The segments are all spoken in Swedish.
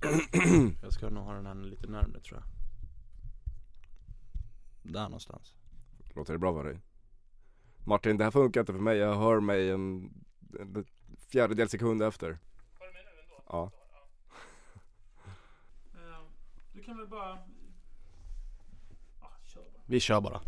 Jag ska nog ha den här lite närmare tror jag Där någonstans Låter det bra för dig? Martin, det här funkar inte för mig. Jag hör mig en, en fjärdedel sekund efter. Var du med nu ändå? Ja. Eh, Du kan väl bara... Ja, kör bara. Vi kör bara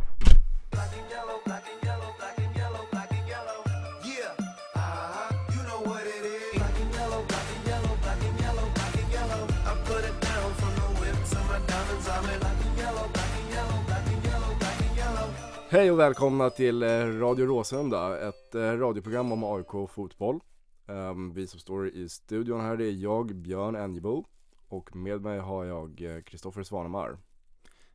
Hej och välkomna till eh, Radio Råsunda, ett eh, radioprogram om AIK fotboll. Ehm, Vi som står i studion här det är jag, Björn Enjebo och med mig har jag eh, Kristoffer Svanemar.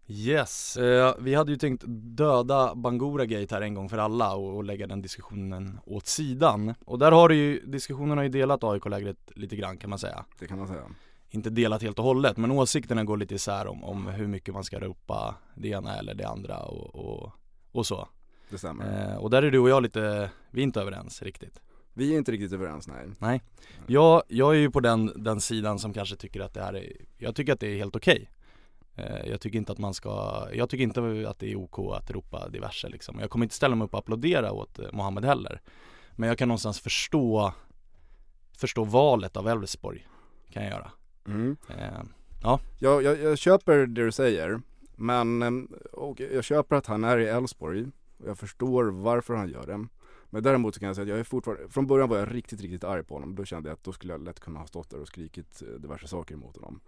Yes, eh, vi hade ju tänkt döda Bangura Gate här en gång för alla och, och lägga den diskussionen åt sidan Och där har det ju, diskussionen har ju delat AIK-lägret lite grann kan man säga Det kan man säga. Inte delat helt och hållet men åsikterna går lite isär om, om hur mycket man ska ropa det ena eller det andra och, och, och så. Det stämmer. eh, Och där är du och jag lite, vi är inte överens riktigt. Vi är inte riktigt överens, nej. Nej, jag, jag är ju på den, den sidan som kanske tycker att det här är, jag tycker att det är helt okej. Eh, Jag tycker inte att man ska, jag tycker inte att det är OK att ropa diverse liksom. Jag kommer inte ställa mig upp och applådera åt eh, Mohammed heller. Men jag kan någonstans förstå, förstå valet av Elfsborg, kan jag göra. Mm. eh, Jag, jag, jag köper det du säger, men ehm, och jag köper att han är i Elfsborg och jag förstår varför han gör det. Men däremot så kan jag säga att jag är fortfarande, från början var jag riktigt, riktigt arg på honom. Då kände jag att då skulle jag lätt kunna ha stått där och skrikit eh, diverse saker mot honom.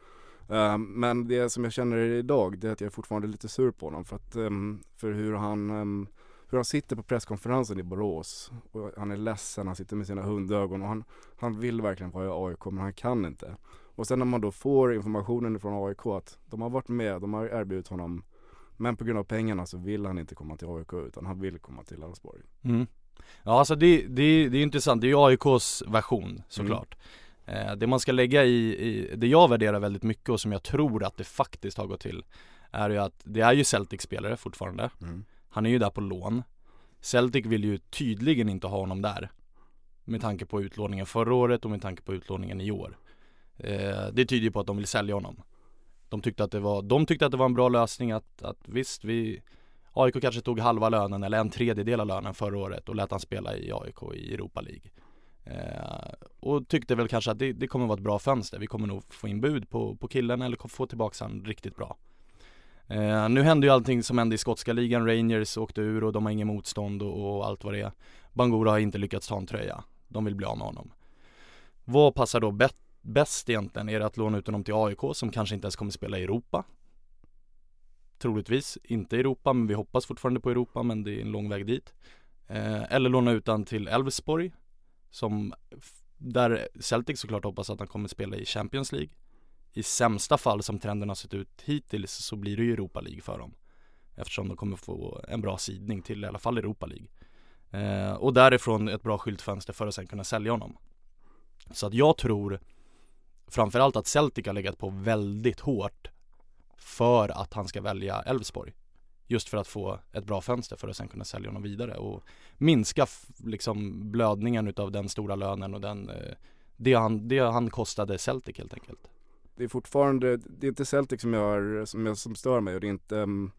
Ehm, men det som jag känner idag, det är att jag är fortfarande lite sur på honom för att, ehm, för hur han hur han sitter på presskonferensen i Borås och han är ledsen, han sitter med sina hundögon och han, han vill verkligen vara i AIK men han kan inte. Och sen när man då får informationen från AIK att de har varit med, de har erbjudit honom men på grund av pengarna så vill han inte komma till AIK utan han vill komma till Elfsborg. mm. Ja alltså det, det, det är intressant, det är ju AIKs version såklart. Eh, Det man ska lägga i, i, det jag värderar väldigt mycket och som jag tror att det faktiskt har gått till Är ju att det är ju Celtic-spelare fortfarande. Han är ju där på lån. Celtic vill ju tydligen inte ha honom där Med tanke på utlåningen förra året och med tanke på utlåningen i år eh, Det tyder ju på att de vill sälja honom. De tyckte att det var, de tyckte att det var en bra lösning att, att visst vi AIK kanske tog halva lönen eller en tredjedel av lönen förra året och lät han spela i AIK i Europa League. Eh, Och tyckte väl kanske att det, det kommer vara ett bra fönster, vi kommer nog få in bud på, på killen eller få tillbaka han riktigt bra. Eh, nu hände ju allting som hände i skotska ligan, Rangers åkte ur och de har ingen motstånd och, och allt vad det är. Bangura har inte lyckats ta en tröja, de vill bli av med honom. Vad passar då bättre? Bäst egentligen? Är det att låna ut honom till AIK som kanske inte ens kommer spela i Europa? Troligtvis inte i Europa, men vi hoppas fortfarande på Europa, men det är en lång väg dit eh, Eller låna ut han till Elfsborg Som, där Celtic såklart hoppas att han kommer spela i Champions League i sämsta fall som trenden har sett ut hittills så blir det ju Europa League för dem Eftersom de kommer få en bra sidning till i alla fall Europa League eh, Och därifrån ett bra skyltfönster för att sen kunna sälja honom Så att jag tror Framförallt att Celtic har legat på väldigt hårt För att han ska välja Elfsborg Just för att få ett bra fönster för att sen kunna sälja honom vidare och minska liksom blödningen utav den stora lönen och den eh, det han, det han kostade Celtic helt enkelt Det är fortfarande, det är inte Celtic som, jag, som, jag, som stör mig och det är inte um,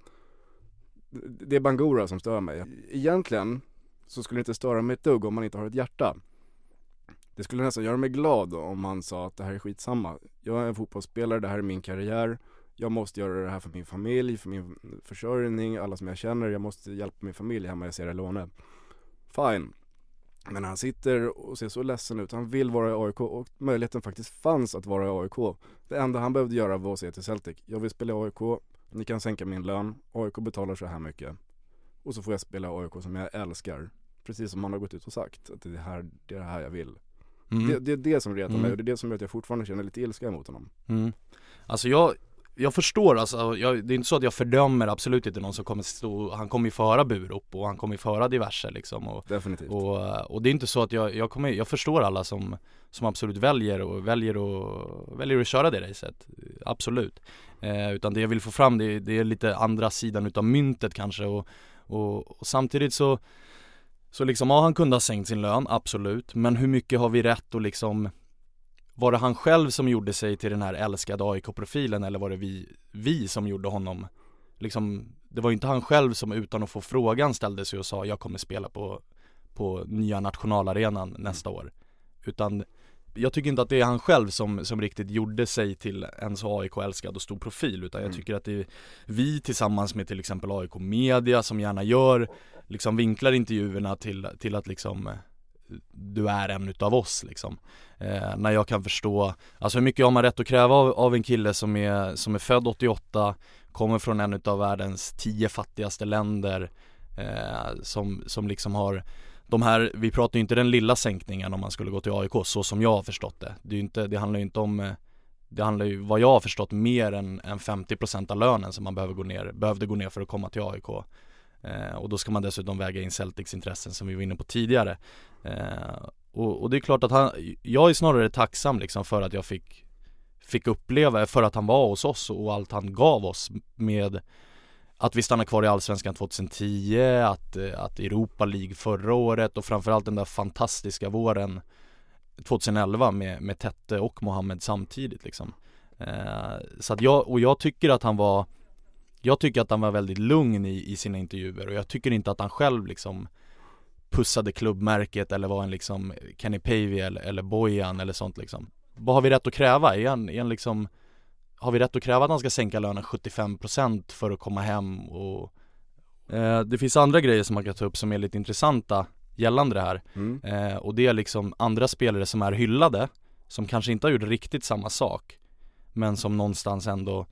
Det är Bangura som stör mig. Egentligen så skulle det inte störa mig ett dugg om man inte har ett hjärta. Det skulle nästan göra mig glad om han sa att det här är skitsamma. Jag är en fotbollsspelare, det här är min karriär. Jag måste göra det här för min familj, för min försörjning, alla som jag känner. Jag måste hjälpa min familj hemma i Sierra Leone. Fine. Men han sitter och ser så ledsen ut. Han vill vara i AIK och möjligheten faktiskt fanns att vara i AIK. Det enda han behövde göra var att säga till Celtic. Jag vill spela i AIK. Ni kan sänka min lön. AIK betalar så här mycket. Och så får jag spela i AIK som jag älskar. Precis som han har gått ut och sagt. Att det är, här, det är det här jag vill. Mm. Det, det är det som retar Mm. mig och det är det som gör att jag fortfarande känner lite ilska emot honom. Mm. Alltså jag, jag förstår alltså, jag, det är inte så att jag fördömer absolut inte någon som kommer stå, han kommer ju föra burop och han kommer ju föra diverse liksom och, Definitivt. och, och det är inte så att jag, jag kommer, jag förstår alla som, som absolut väljer och väljer och, väljer att köra det racet, absolut eh, Utan det jag vill få fram det, det är lite andra sidan utav myntet kanske och, och, och samtidigt så Så liksom, ja han kunde ha sänkt sin lön, absolut Men hur mycket har vi rätt att liksom var det han själv som gjorde sig till den här älskade AIK-profilen eller var det vi, vi som gjorde honom liksom, det var ju inte han själv som utan att få frågan ställde sig och sa jag kommer spela på, på nya nationalarenan nästa år. Utan jag tycker inte att det är han själv som, som riktigt gjorde sig till en så AIK-älskad och stor profil utan jag Mm. tycker att det är vi tillsammans med till exempel AIK Media som gärna gör, liksom vinklar intervjuerna till, till att liksom eh, du är en utav oss liksom. Eh, när jag kan förstå, alltså hur mycket har man rätt att kräva av, av en kille som är, som är född 88, kommer från en utav världens tio fattigaste länder, eh, som, som liksom har de här, vi pratar ju inte den lilla sänkningen om man skulle gå till AIK så som jag har förstått det. Det, är ju inte, det handlar ju inte om eh, det handlar ju, vad jag har förstått, mer än, än 50% av lönen som man behöver gå ner, behövde gå ner för att komma till AIK. Eh, och då ska man dessutom väga in Celtics intressen som vi var inne på tidigare. Eh, och, och det är klart att han, jag är snarare tacksam liksom för att jag fick, fick uppleva, för att han var hos oss och allt han gav oss med att vi stannade kvar i Allsvenskan 2010, att, att Europa League förra året och framförallt den där fantastiska våren 2011 med, med Tette och Mohammed samtidigt liksom. Eh, så att jag, och jag tycker att han var jag tycker att han var väldigt lugn i, i sina intervjuer och jag tycker inte att han själv liksom Pussade klubbmärket eller var en liksom Kenny Pavey eller, eller Bojan eller sånt liksom Vad har vi rätt att kräva? Är han, är han liksom Har vi rätt att kräva att han ska sänka lönen 75% för att komma hem och eh, Det finns andra grejer som man kan ta upp som är lite intressanta gällande det här Mm. Eh, och det är liksom andra spelare som är hyllade Som kanske inte har gjort riktigt samma sak Men som någonstans ändå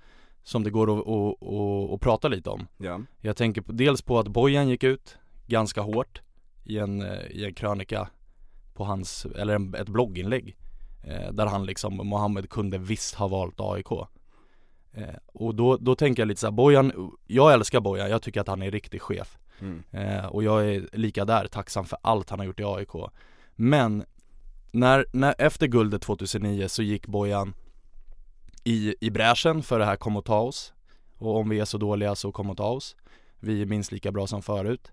Som det går att, att, att, att prata lite om Ja. Jag tänker på, dels på att Bojan gick ut ganska hårt i en, eh, i en krönika på hans, eller en, ett blogginlägg eh, Där han liksom, Mohammed kunde visst ha valt AIK eh, Och då, då tänker jag lite så här, Bojan, jag älskar Bojan, jag tycker att han är riktig chef Mm. Eh, och jag är lika där tacksam för allt han har gjort i AIK Men när, när, efter guldet 2009 så gick Bojan i, i bräschen för det här kom och ta oss Och om vi är så dåliga så kom och ta oss Vi är minst lika bra som förut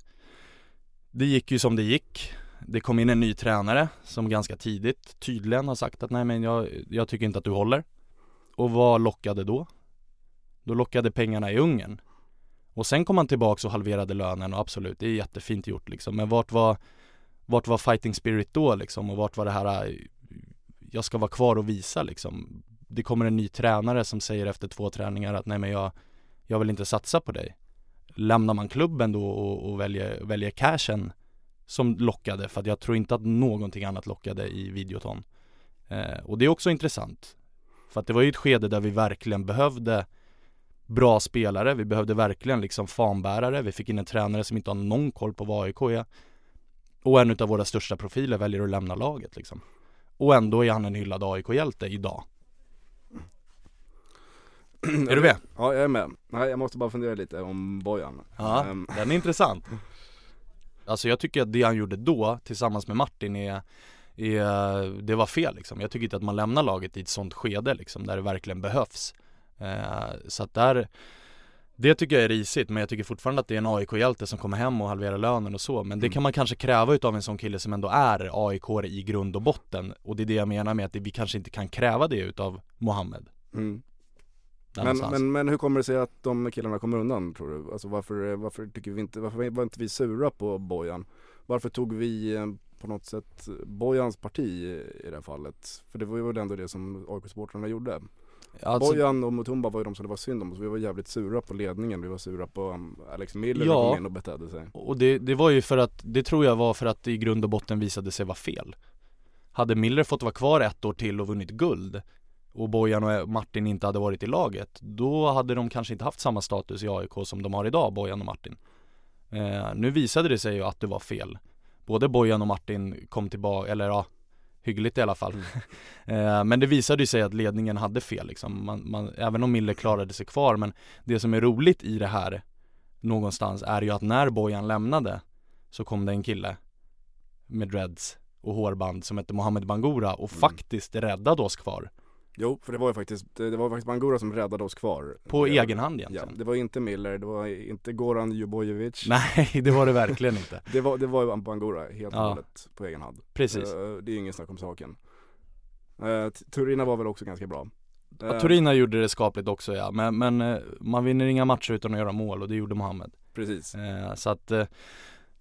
Det gick ju som det gick Det kom in en ny tränare som ganska tidigt tydligen har sagt att nej men jag, jag tycker inte att du håller Och vad lockade då? Då lockade pengarna i Ungern och sen kom han tillbaks och halverade lönen och absolut, det är jättefint gjort liksom. Men vart var, vart var fighting spirit då liksom? Och vart var det här, jag ska vara kvar och visa liksom. Det kommer en ny tränare som säger efter två träningar att nej men jag, jag vill inte satsa på dig. Lämnar man klubben då och, och väljer, väljer cashen som lockade, för att jag tror inte att någonting annat lockade i Videoton. Eh, och det är också intressant. För att det var ju ett skede där vi verkligen behövde bra spelare, vi behövde verkligen liksom fanbärare, vi fick in en tränare som inte har någon koll på vad AIK är Och en utav våra största profiler väljer att lämna laget liksom Och ändå är han en hyllad AIK-hjälte idag Är du med? Ja, jag är med. Nej, jag måste bara fundera lite om Bojan. Ja, Ehm, den är intressant Alltså jag tycker att det han gjorde då tillsammans med Martin är, är det var fel liksom. Jag tycker inte att man lämnar laget i ett sånt skede liksom, där det verkligen behövs eh, Så att där Det tycker jag är risigt, men jag tycker fortfarande att det är en AIK-hjälte som kommer hem och halverar lönen och så Men det Mm. kan man kanske kräva utav en sån kille som ändå är aik i grund och botten Och det är det jag menar med att det, vi kanske inte kan kräva det utav Mohammed mm. Men, men, men hur kommer det sig att de killarna kommer undan tror du? Alltså varför, varför tycker vi inte, varför var inte vi sura på Bojan? Varför tog vi eh, på något sätt Bojans parti i det här fallet? För det var ju ändå det som AIK-supportrarna gjorde. Alltså- Bojan och Mutumba var ju de som det var synd om, så vi var jävligt sura på ledningen. Vi var sura på um, Alex Miller Ja. kom in och betedde sig. Och det, det var ju för att, det tror jag var för att det i grund och botten visade sig vara fel Hade Miller fått vara kvar ett år till och vunnit guld och Bojan och Martin inte hade varit i laget Då hade de kanske inte haft samma status i AIK som de har idag, Bojan och Martin. Eh, Nu visade det sig ju att det var fel. Både Bojan och Martin kom tillbaka, eller ja Hyggligt i alla fall. Eh, Men det visade ju sig att ledningen hade fel liksom. Man, man, Även om Miller klarade sig kvar men Det som är roligt i det här Någonstans är ju att när Bojan lämnade Så kom det en kille Med dreads och hårband som hette Mohammed Bangura och Mm. faktiskt räddade oss kvar Jo, för det var ju faktiskt, det var faktiskt Bangura som räddade oss kvar. På det, egen hand Ja, egentligen det var inte Miller, det var inte Goran Jubojevic. Nej det var det verkligen inte Det var, det var ju Bangura helt och Ja. hållet på egen hand. Precis Eh, Det är ju ingen snack om saken. Eh, Turina var väl också ganska bra. Ja, Eh, Turina gjorde det skapligt också ja, men, men man vinner inga matcher utan att göra mål och det gjorde Mohammed Precis. eh, Så att eh,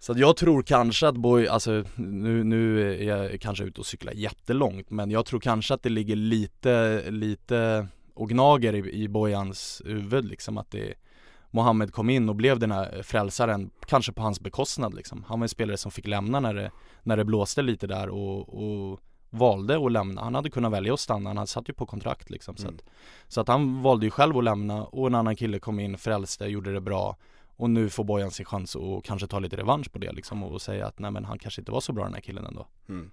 så jag tror kanske att Boy, alltså nu, nu är jag kanske ute och cyklar jättelångt men jag tror kanske att det ligger lite, lite och gnager i, i Bojans huvud liksom att det Mohammed kom in och blev den här frälsaren, kanske på hans bekostnad liksom. Han var en spelare som fick lämna när det, när det blåste lite där och, och valde att lämna. Han hade kunnat välja att stanna, han satt ju på kontrakt liksom. Så, Mm. att, så att han valde ju själv att lämna och en annan kille kom in, frälste, gjorde det bra. Och nu får Bojan sin chans att kanske ta lite revansch på det liksom och säga att nej men han kanske inte var så bra den här killen ändå. Mm.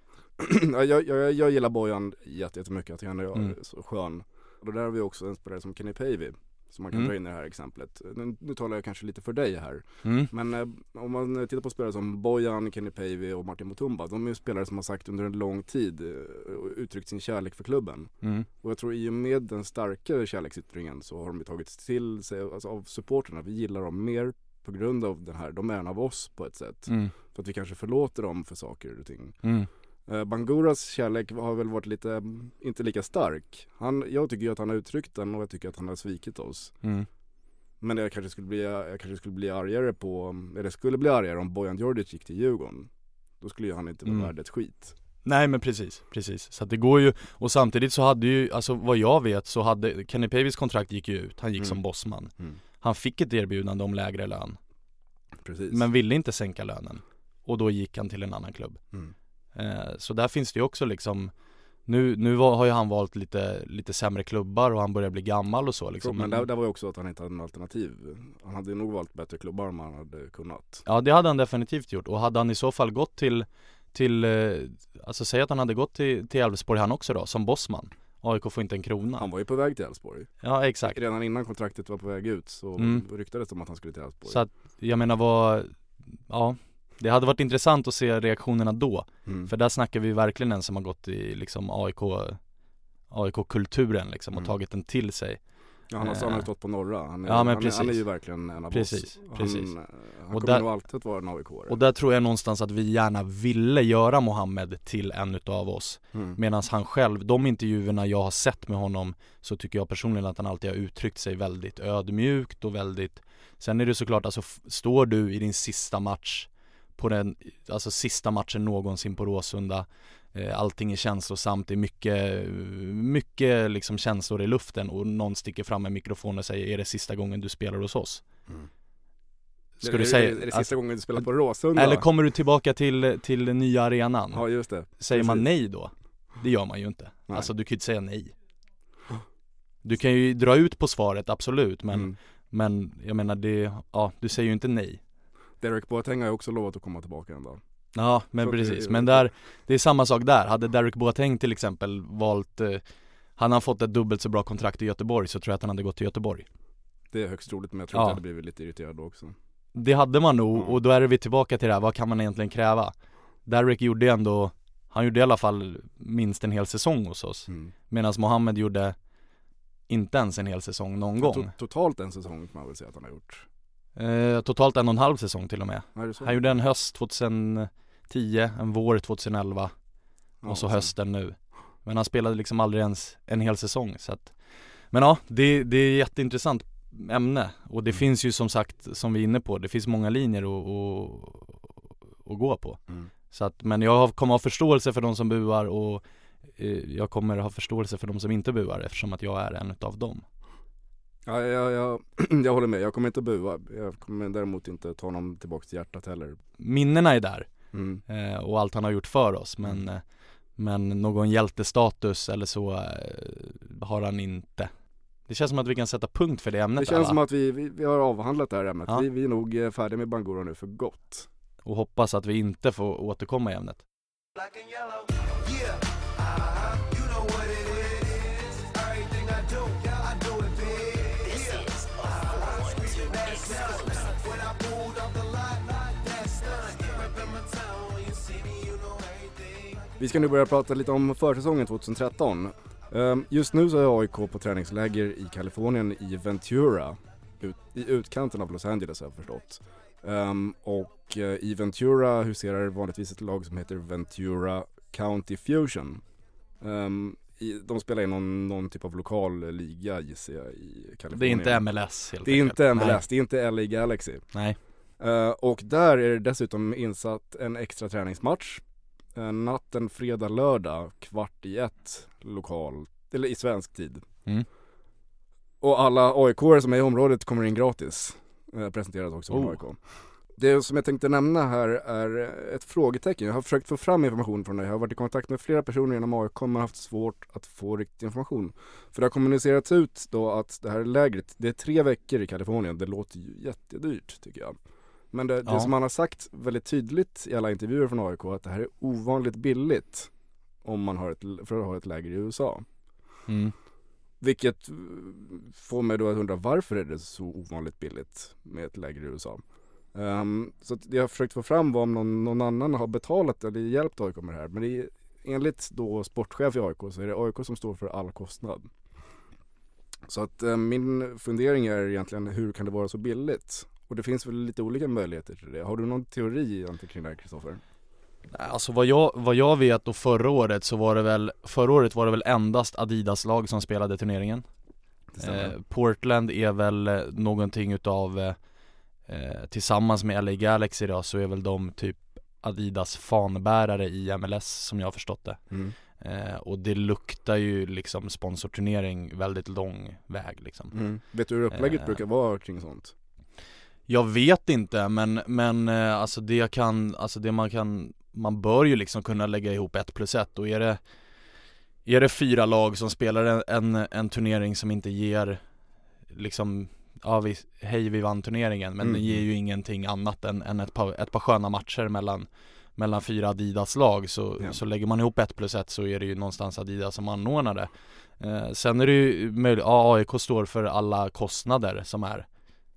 Ja, jag, jag, jag gillar Bojan jätte- jättemycket, jag tycker han är Mm. så skön. Och där har vi också en spelare som Kenny Pavey, som man kan Mm. dra in i det här exemplet. Nu, nu talar jag kanske lite för dig här. Mm. Men eh, om man tittar på spelare som Bojan, Kenny Pavey och Martin Mutumba, de är spelare som har sagt under en lång tid eh, och uttryckt sin kärlek för klubben. Mm. Och jag tror i och med den starka kärleksyttringen så har de tagit till sig, alltså av supporterna, vi gillar dem mer på grund av den här, de är en av oss på ett sätt. Mm. För att vi kanske förlåter dem för saker och ting. Eh, Banguras kärlek har väl varit lite, mm, inte lika stark. Han, jag tycker ju att han har uttryckt den och jag tycker att han har svikit oss. Mm. Men jag kanske skulle bli, jag kanske skulle bli argare på, eller skulle bli argare om Bojan Djordjic gick till Djurgården. Då skulle ju han inte vara Mm. värd ett skit. Nej men precis, precis. Så att det går ju, och samtidigt så hade ju, alltså vad jag vet så hade, Kenny Pavis kontrakt gick ju ut, han gick Mm. som bossman. Mm. Han fick ett erbjudande om lägre lön, Precis. men ville inte sänka lönen. Och då gick han till en annan klubb. Mm. Eh, så där finns det ju också liksom nu, nu har ju han valt lite, lite sämre klubbar och han börjar bli gammal och så liksom. men där, där var ju också att han inte hade en alternativ. Han hade nog valt bättre klubbar om han hade kunnat. Ja det hade han definitivt gjort och hade han i så fall gått till, till eh, alltså säg att han hade gått till, till Elfsborg han också då, som bossman. AIK får inte en krona. Han var ju på väg till Elfsborg. Ja exakt. Redan innan kontraktet var på väg ut så Mm. ryktades det om att han skulle till Elfsborg. Så att, jag menar vad, ja Det hade varit intressant att se reaktionerna då. Mm. För där snackar vi verkligen en som har gått i liksom AIK AIK-kulturen liksom och Mm. tagit den till sig. Ja, han, har, han har ju stått på norra. Han är, Ja, men han, är, han är ju verkligen en av Precis, oss. precis. Han, eh, han Och kommer där- nog alltid att vara en aik Och där tror jag någonstans att vi gärna ville göra Mohammed till en utav oss. mm. Medan han själv, de intervjuerna jag har sett med honom så tycker jag personligen att han alltid har uttryckt sig väldigt ödmjukt och väldigt Sen är det såklart, alltså står du i din sista match på den, alltså sista matchen någonsin på Råsunda eh, Allting är känslosamt, det är mycket, mycket liksom känslor i luften och någon sticker fram en mikrofon och säger är det sista gången du spelar hos oss? Mm. Ska är, du det- säga, Är det sista alltså, gången du spelar på Råsunda? eller kommer du tillbaka till, till den nya arenan? Ja just det. Säger man Precis. nej då? Det gör man ju inte. Nej. Alltså du kan ju inte säga nej. Du kan ju dra ut på svaret, absolut, men, Mm. men jag menar det, ja du säger ju inte nej. Derek Boateng har ju också lovat att komma tillbaka en dag. Ja men Så precis, men där, det är samma sak där. Hade Derek Boateng till exempel valt, eh, han fått ett dubbelt så bra kontrakt i Göteborg så tror jag att han hade gått till Göteborg. Det är högst troligt men jag tror Ja. att jag hade blivit lite irriterad då också. Det hade man nog och då är vi tillbaka till det här, vad kan man egentligen kräva? Derek gjorde ändå, han gjorde i alla fall minst en hel säsong hos oss. Mm. Medan Mohammed gjorde inte ens en hel säsong någon gång. To- totalt en säsong kan man väl säga att han har gjort. Eh, totalt en och en halv säsong till och med. Han gjorde en höst 2010, en vår 2011 Ja, och så hösten nu. Men han spelade liksom aldrig ens en hel säsong så att Men ja, det, det är jätteintressant ämne och det Mm. finns ju som sagt, som vi är inne på, det finns många linjer att, att, att gå på. Mm. Så att, men jag kommer ha förståelse för de som buar och eh, jag kommer ha förståelse för de som inte buar eftersom att jag är en utav dem. Ja, jag, jag, jag håller med, jag kommer inte bua. Jag kommer däremot inte ta honom tillbaka till hjärtat heller. Minnena är där Mm. eh, och allt han har gjort för oss men, eh, men någon hjältestatus eller så eh, har han inte. Det känns som att vi kan sätta punkt för det ämnet Det där, känns va? som att vi, vi, vi har avhandlat det här ämnet. Ja. Vi, vi är nog färdiga med Bangura nu för gott. och hoppas att vi inte får återkomma i ämnet. black Vi ska nu börja prata lite om försäsongen 2013. Ehm, just nu så är AIK på träningsläger i Kalifornien i Ventura. Ut, I utkanten av Los Angeles har jag förstått. Ehm, och eh, i Ventura huserar vanligtvis ett lag som heter Ventura County Fusion. Ehm, i, de spelar i någon, någon typ av lokal liga gissar jag i Det är Kalifornien inte MLS helt Det är enkelt. inte MLS, Nej. det är inte LA Galaxy Nej. Eh, Och där är det dessutom insatt en extra träningsmatch uh, Natten fredag-lördag kvart i ett lokal, eller i svensk tid Mm. Och alla aik som är i området kommer in gratis uh, Presenteras också från Oh. AIK Det som jag tänkte nämna här är ett frågetecken. Jag har försökt få fram information från det. Jag har varit i kontakt med flera personer inom AIK men haft svårt att få riktig information. För det har kommunicerats ut då att det här lägret, det är tre veckor i Kalifornien. Det låter ju jättedyrt tycker jag. Men det, det Ja. som man har sagt väldigt tydligt i alla intervjuer från AIK att det här är ovanligt billigt om man har ett, för att ha ett läger i USA. Mm. Vilket får mig då att undra varför är det så ovanligt billigt med ett läger i USA? Ehm, så det jag har försökt få fram var om någon, någon annan har betalat eller hjälpt AIK med det här. Men det är, enligt då sportchef i AIK så är det AIK som står för all kostnad. Så att eh, min fundering är egentligen hur kan det vara så billigt? Och det finns väl lite olika möjligheter till det. Har du någon teori egentligen kring det här Kristoffer? Alltså vad jag, vad jag vet och förra året så var det väl, förra året var det väl endast Adidas-lag som spelade turneringen Det eh, Portland är väl eh, någonting utav, eh, tillsammans med LA Galaxy då så är väl de typ Adidas fanbärare i MLS som jag har förstått det Mm. eh, Och det luktar ju liksom sponsorturnering väldigt lång väg liksom Mm. Vet du hur upplägget Eh. brukar vara kring sånt? Jag vet inte men, men eh, alltså det kan, alltså det man kan, man bör ju liksom kunna lägga ihop ett plus ett och är det Är det fyra lag som spelar en, en, en turnering som inte ger liksom Ja vi, hej vi vann turneringen men Mm. det ger ju ingenting annat än, än ett, par, ett par sköna matcher mellan Mellan fyra Adidas lag så, Ja. så lägger man ihop ett plus ett så är det ju någonstans Adidas som anordnar det eh, Sen är det ju möjligt, ja AIK står för alla kostnader som är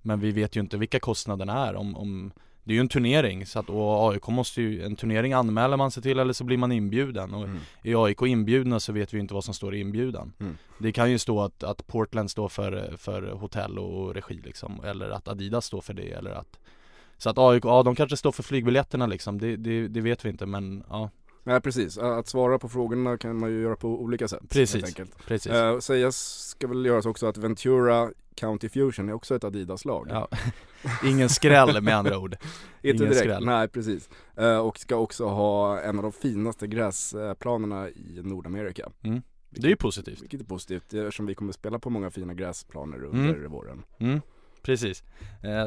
Men vi vet ju inte vilka kostnaderna är om, om Det är ju en turnering så att och AIK måste ju, en turnering anmäler man sig till eller så blir man inbjuden och Mm. är AIK inbjudna så vet vi ju inte vad som står i inbjudan Mm. Det kan ju stå att, att Portland står för, för hotell och regi liksom eller att Adidas står för det eller att Så att AIK, ja de kanske står för flygbiljetterna liksom, det, det, det vet vi inte men ja Nej precis, att svara på frågorna kan man ju göra på olika sätt. Precis. Precis Uh, sägas ska väl göras också att Ventura County Fusion är också ett Adidas-lag. ja. Ingen skräll med andra ord Inte ingen direkt, skräll. nej precis. Eh, och ska också ha en av de finaste gräsplanerna i Nordamerika. Det är ju positivt Vilket är positivt eftersom vi kommer spela på många fina gräsplaner under våren. Mm, precis.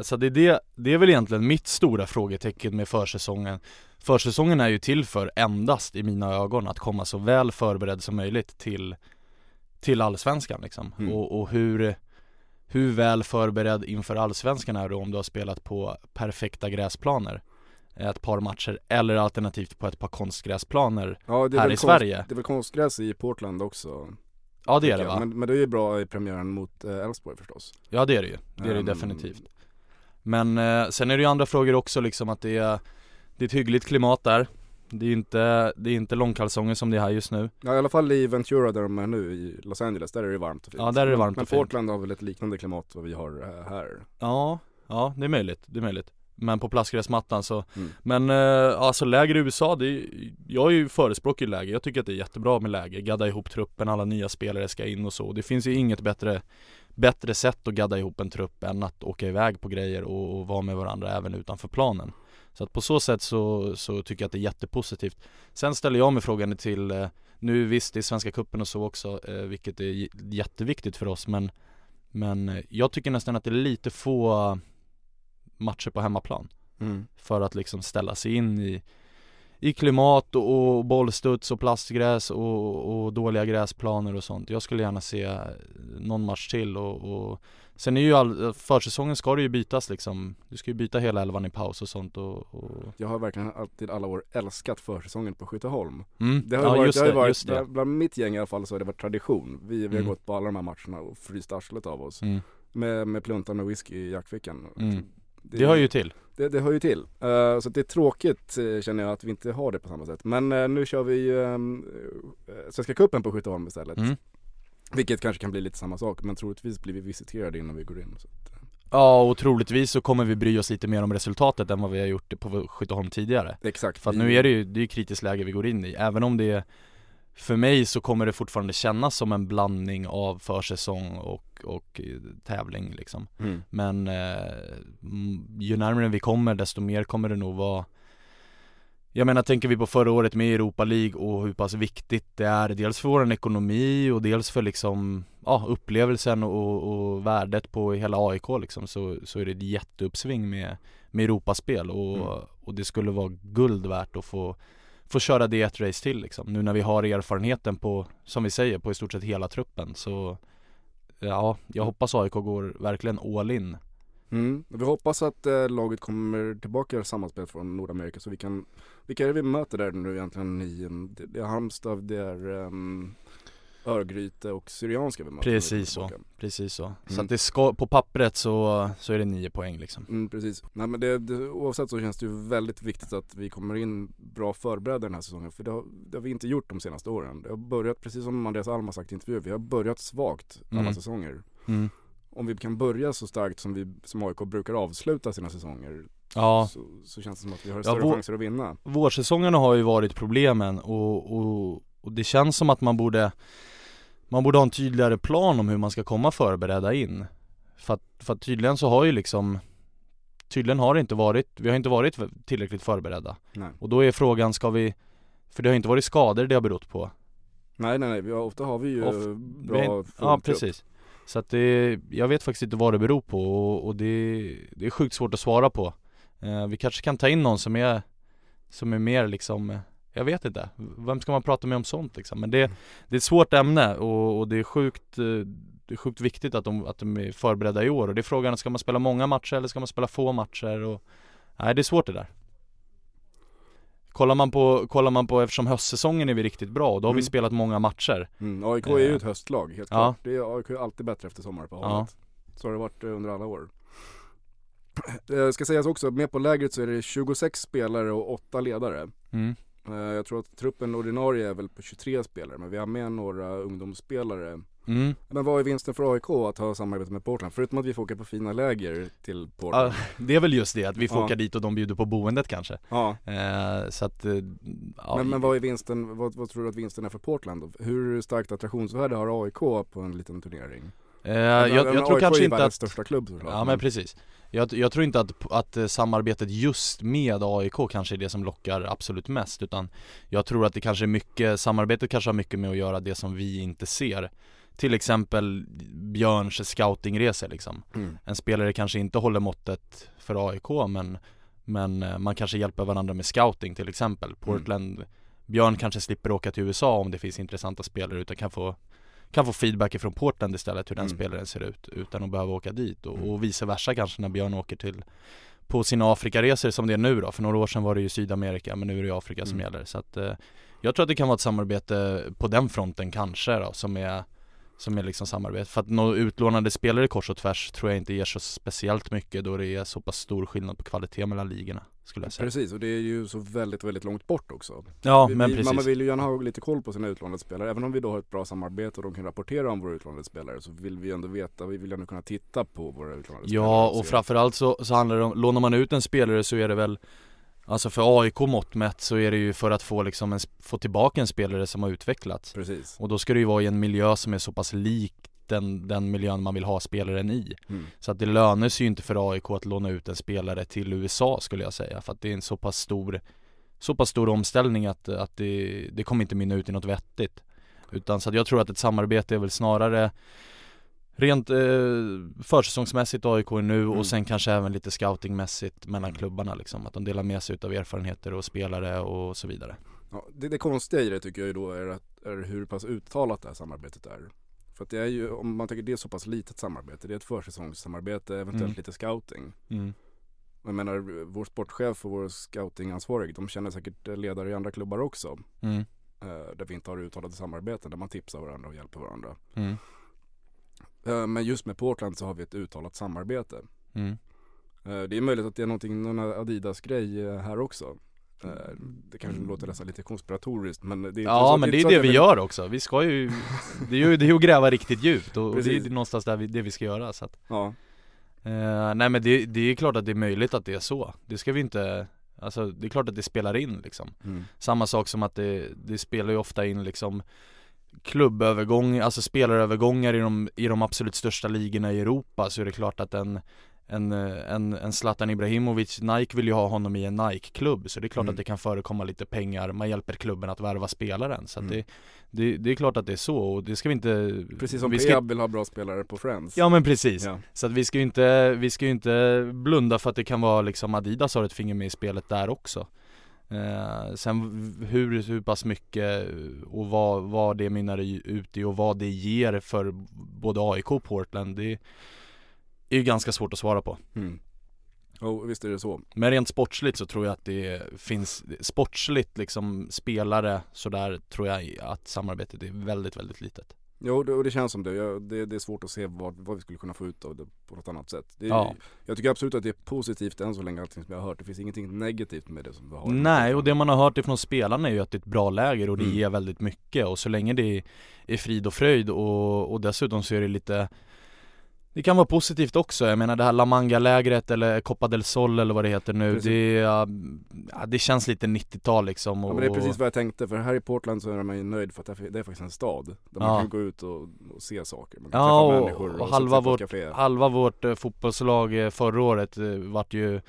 Så det är, det, det är väl egentligen mitt stora frågetecken med försäsongen. Försäsongen är ju till för endast i mina ögon att komma så väl förberedd som möjligt till, till allsvenskan liksom. Mm. Och, och hur, hur väl förberedd inför allsvenskan är du om du har spelat på perfekta gräsplaner ett par matcher eller alternativt på ett par konstgräsplaner Ja, här i Sverige. Det är väl konstgräs i Portland också. Ja det är det va? Men, men det är ju bra i premiären mot eh, Elfsborg förstås. Ja det är det ju, det är det Ehm, definitivt Men eh, sen är det ju andra frågor också liksom att det är Det är ett hyggligt klimat där Det är inte, det är inte långkalsonger som det är här just nu Ja i alla fall i Ventura där de är nu i Los Angeles, där är det varmt och fint. Ja, där är det varmt Men och fint. Portland har väl ett liknande klimat vad vi har eh, här. Ja, ja det är möjligt, det är möjligt Men på plastgräsmattan så Mm. Men eh, alltså läger i USA, det är, jag är ju förespråkare i läger Jag tycker att det är jättebra med läger, gadda ihop truppen, alla nya spelare ska in och så Det finns ju inget bättre Bättre sätt att gadda ihop en trupp än att åka iväg på grejer och, och vara med varandra även utanför planen Så att på så sätt så, så tycker jag att det är jättepositivt Sen ställer jag mig frågan till eh, Nu visst, det är Svenska Cupen och så också, eh, vilket är jätteviktigt för oss men Men eh, jag tycker nästan att det är lite få matcher på hemmaplan Mm. för att liksom ställa sig in i i klimat och, och bollstuds och plastgräs och, och dåliga gräsplaner och sånt. Jag skulle gärna se någon match till och, och Sen är ju all, försäsongen ska det ju bytas liksom Du ska ju byta hela elvan i paus och sånt och, och Jag har verkligen alltid alla år älskat försäsongen på Skytteholm. mm. Det har ju ja, varit, just det har det, varit just det. bland- mitt gäng i alla fall så har det varit tradition. Vi, vi har Mm. gått på alla de här matcherna och fryst arslet av oss. Mm. Med, med pluntan med whisky i jackfickan. Mm. Det hör ju till Det, det hör ju till. Eh, så det är tråkigt eh, känner jag att vi inte har det på samma sätt. Men eh, nu kör vi ehm, eh, Svenska cupen på Skytteholm istället. Vilket kanske kan bli lite samma sak men troligtvis blir vi visiterade innan vi går in. Så. att, eh, Ja och troligtvis så kommer vi bry oss lite mer om resultatet än vad vi har gjort på Skytteholm tidigare Exakt. För att nu är det ju, det är ju kritiskt läge vi går in i, även om det är för mig så kommer det fortfarande kännas som en blandning av försäsong och, och eh, tävling liksom Mm. Men eh, ju närmare vi kommer desto mer kommer det nog vara Jag menar tänker vi på förra året med Europa League och hur pass viktigt det är dels för vår ekonomi och dels för liksom Ja upplevelsen och, och värdet på hela AIK liksom så, så är det ett jätteuppsving med, med Europaspel och, Mm. och det skulle vara guld värt att få Få köra det ett race till liksom nu när vi har erfarenheten på Som vi säger på i stort sett hela truppen så Ja, jag hoppas AIK går verkligen all in Mm. Vi hoppas att eh, laget kommer tillbaka sammanspel från Nordamerika så vi kan Vilka är det vi möter där nu egentligen i, det, det är Halmstad, det är um, Örgryte och Syrianska vi möter Precis så. Precis så. Så Mm. att det ska, på pappret så, så är det nio poäng liksom Mm, precis. Nej men det, det, oavsett så känns det ju väldigt viktigt att vi kommer in bra förberedda den här säsongen. För det har, det har vi inte gjort de senaste åren. Det har börjat, precis som Andreas Alm har sagt i intervjuer, vi har börjat svagt alla Mm. säsonger. Om vi kan börja så starkt som vi som AIK brukar avsluta sina säsonger Ja, så, så känns det som att vi har Ja, större vår- chanser att vinna. vårsäsongerna har ju varit problemen och, och, och det känns som att man borde Man borde ha en tydligare plan om hur man ska komma förberedda in. För att, för att tydligen så har ju liksom Tydligen har det inte varit, vi har inte varit tillräckligt förberedda. Nej. Och då är frågan, ska vi För det har inte varit skador det har berott på. Nej nej nej, vi har, ofta har vi ju Of- bra vi Ja precis Så att det, jag vet faktiskt inte vad det beror på och, och det, det är sjukt svårt att svara på. Eh, Vi kanske kan ta in någon som är Som är mer liksom Jag vet inte, vem ska man prata med om sånt liksom? Men det, det är ett svårt ämne och, och det är sjukt eh, Det är sjukt viktigt att de, att de är förberedda i år. Och det är frågan, ska man spela många matcher eller ska man spela få matcher? Och, nej det är svårt det där Kollar man på, kollar man på eftersom höstsäsongen är vi riktigt bra och då har vi Mm. spelat många matcher Mm, AIK är ju Eh. ett höstlag, helt Ja. klart. Det är, AIK är alltid bättre efter sommaruppehållet. Ja. Så har det varit eh, under alla år. Det ska sägas också, med på lägret så är det 26 spelare och 8 ledare. mm. Eh, Jag tror att truppen ordinarie är väl på 23 spelare, men vi har med några ungdomsspelare. Mm. Men vad är vinsten för AIK att ha samarbete med Portland? Förutom att vi får åka på fina läger till Ja, Portland. det är väl just det, att vi får Ja. åka dit och de bjuder på boendet kanske Ja, eh, Så att, eh, ja, men, men vad är vinsten, vad, vad tror du att vinsten är för Portland? Hur starkt attraktionsvärde har AIK på en liten turnering? eh, jag, jag, Men tror AIK kanske är inte att största klubb såklart. Ja men precis jag, jag tror inte att, att eh, samarbetet just med AIK kanske är det som lockar absolut mest utan Jag tror att det kanske är mycket, samarbetet kanske har mycket med att göra det som vi inte ser Till exempel Björns scoutingresor liksom Mm. En spelare kanske inte håller måttet för AIK men Men eh, man kanske hjälper varandra med scouting till exempel Portland Björn kanske slipper åka till USA om det finns intressanta spelare utan kan få Kan få feedback från Portland istället hur den Mm. spelaren ser ut utan att behöva åka dit och, Mm. och vice versa kanske när Björn åker till På sina Afrikaresor som det är nu då, för några år sedan var det ju Sydamerika men nu är det Afrika som Mm. gäller så att eh, Jag tror att det kan vara ett samarbete på den fronten kanske då som är som är liksom samarbete. För att nå utlånade spelare kors och tvärs tror jag inte ger så speciellt mycket då det är så pass stor skillnad på kvalitet mellan ligorna skulle jag säga. Precis, och det är ju så väldigt, väldigt långt bort också. Ja vi, men vi, precis. Man vill ju gärna ha lite koll på sina utlånade spelare. Även om vi då har ett bra samarbete och de kan rapportera om våra utlånade spelare så vill vi ändå veta, vi vill ändå kunna titta på våra utlånade spelare. Ja och framförallt så, så handlar det om, lånar man ut en spelare så är det väl Alltså för AIK mått mätt så är det ju för att få liksom en, få tillbaka en spelare som har utvecklats Precis. Och då ska det ju vara i en miljö som är så pass lik den, den miljön man vill ha spelaren i Mm. Så att det lönar sig ju inte för AIK att låna ut en spelare till USA skulle jag säga för att det är en så pass stor Så pass stor omställning att, att det, det kommer inte mynna ut i något vettigt Utan så att jag tror att ett samarbete är väl snarare Rent eh, försäsongsmässigt AIK nu Mm. och sen kanske även lite scoutingmässigt mellan klubbarna liksom Att de delar med sig utav erfarenheter och spelare och så vidare Ja, det, det konstiga i det tycker jag ju då är, att, är hur pass uttalat det här samarbetet är. För att det är ju, om man tänker det är så pass litet samarbete, det är ett försäsongssamarbete, eventuellt Mm. lite scouting. mm. Jag menar, vår sportchef och vår scoutingansvarig, de känner säkert ledare i andra klubbar också. Mm. Eh, där vi inte har uttalade samarbeten, där man tipsar varandra och hjälper varandra. Mm. Eh, men just med Portland så har vi ett uttalat samarbete. Mm. Eh, det är möjligt att det är någonting, någon Adidas-grej eh, här också. Eh, det kanske Mm. låter nästan lite konspiratoriskt men det är Ja så, men det är det att vi jag gör också, vi ska ju Det är ju, det är ju att gräva riktigt djupt och, och det är någonstans där vi, det vi ska göra så att Ja, eh, Nej men det, det är klart att det är möjligt att det är så Det ska vi inte Alltså det är klart att det spelar in liksom Mm. Samma sak som att det, det spelar ju ofta in liksom klubbövergång, alltså spelarövergångar i de, i de absolut största ligorna i Europa så är det klart att en en, en, en Zlatan Ibrahimovic, Nike vill ju ha honom i en Nike-klubb så det är klart Mm. att det kan förekomma lite pengar, man hjälper klubben att värva spelaren så att Mm. det, det, det är klart att det är så och det ska vi inte Precis som vi ska, Peab vill ha bra spelare på Friends. Ja men precis, Ja. så att vi ska ju inte, vi ska ju inte blunda för att det kan vara liksom Adidas har ett finger med i spelet där också eh, Sen hur, hur pass mycket och vad, vad det mynnar ut i och vad det ger för både AIK och Portland det är ju ganska svårt att svara på Mm. Jo, visst är det så. Men rent sportsligt så tror jag att det finns, sportsligt liksom spelare sådär tror jag att samarbetet är väldigt, väldigt litet Jo, det, och det känns som det. Jag, det. Det är svårt att se vad, vad vi skulle kunna få ut av det på något annat sätt. Är- Ja. Jag tycker absolut att det är positivt än så länge allting som jag har hört. Det finns ingenting negativt med det som vi har. Nej, och det man har hört ifrån spelarna är ju att det är ett bra läger och det Mm. ger väldigt mycket och så länge det är, är frid och fröjd och, och dessutom så är det lite Det kan vara positivt också, jag menar det här La Manga-lägret eller Copa del Sol eller vad det heter nu Precis. det, ja, det känns lite 90-tal liksom och, Ja, men det är precis vad jag tänkte, för här i Portland så är man ju nöjd för att det är- faktiskt en stad. Där Ja. man kan gå ut och, och se saker. Man kan Ja, träffa och- människor och och, halva vårt-. Halva vårt eh, fotbollslag eh, förra året eh, vart ju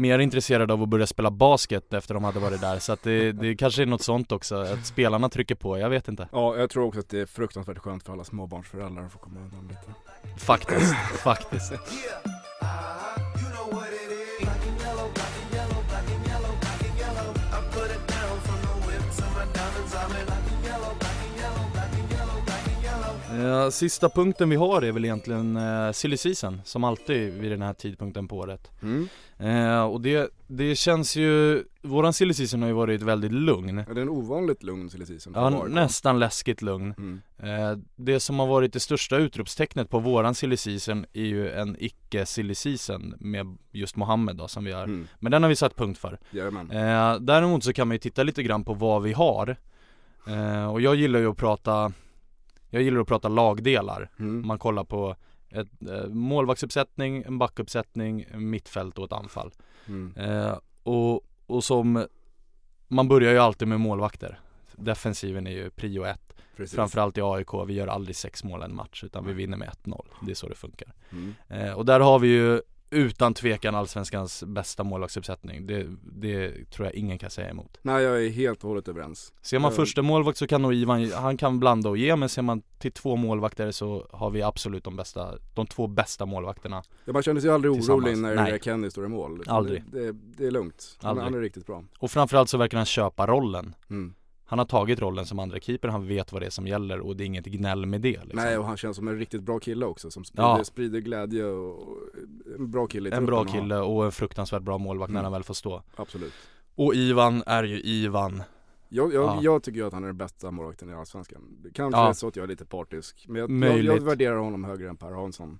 mer intresserade av att börja spela basket efter de hade varit där så att det, det kanske är något sånt också, att spelarna trycker på, jag vet inte Ja, jag tror också att det är fruktansvärt skönt för alla småbarnsföräldrar att få komma undan lite. Faktiskt, faktiskt Eh, Sista punkten vi har är väl egentligen eh, silly season, som alltid vid den här tidpunkten på året Mm. eh, Och det, det känns ju, våran silly season har ju varit väldigt lugn Ja, det är en ovanligt lugn silly season. Ja, nästan läskigt lugn Mm. eh, Det som har varit det största utropstecknet på våran silly season är ju en icke silly season med just Mohammed då som vi har Mm. Men den har vi satt punkt för Jajamän. Eh, däremot så kan man ju titta lite grann på vad vi har eh, Och jag gillar ju att prata Jag gillar att prata lagdelar Mm. Man kollar på ett eh, målvaktsuppsättning, en backuppsättning, mittfält och ett anfall Mm. eh, och, och som Man börjar ju alltid med målvakter Defensiven är ju prio ett Precis. Framförallt i AIK, vi gör aldrig sex mål en match utan vi vinner med 1-0 Det är så det funkar Mm. eh, Och där har vi ju utan tvekan allsvenskans bästa målvaktsuppsättning det, det tror jag ingen kan säga emot Nej, jag är helt och hållet överens. Ser man första målvakt så kan nog Ivan, han kan blanda och ge men ser man till två målvakter så har vi absolut de bästa, de två bästa målvakterna Ja, man kände sig aldrig orolig när Nej. Kenny står i mål. Liksom. Aldrig. Det, det, det är lugnt. Han, han är riktigt bra. Och framförallt så verkar han köpa rollen Mm. Han har tagit rollen som andra keeper, han vet vad det är som gäller och det är inget gnäll med det liksom. Nej, och han känns som en riktigt bra kille också som sprider, Ja. sprider glädje och en bra kille i En bra kille och en fruktansvärt bra målvakt när Mm. han väl får stå Absolut. Och Ivan är ju Ivan Jag, jag, Ja. jag tycker ju att han är den bästa målvakten i Allsvenskan. Kanske Ja. är så att jag är lite partisk. Men jag, jag, jag värderar honom högre än Per Hansson.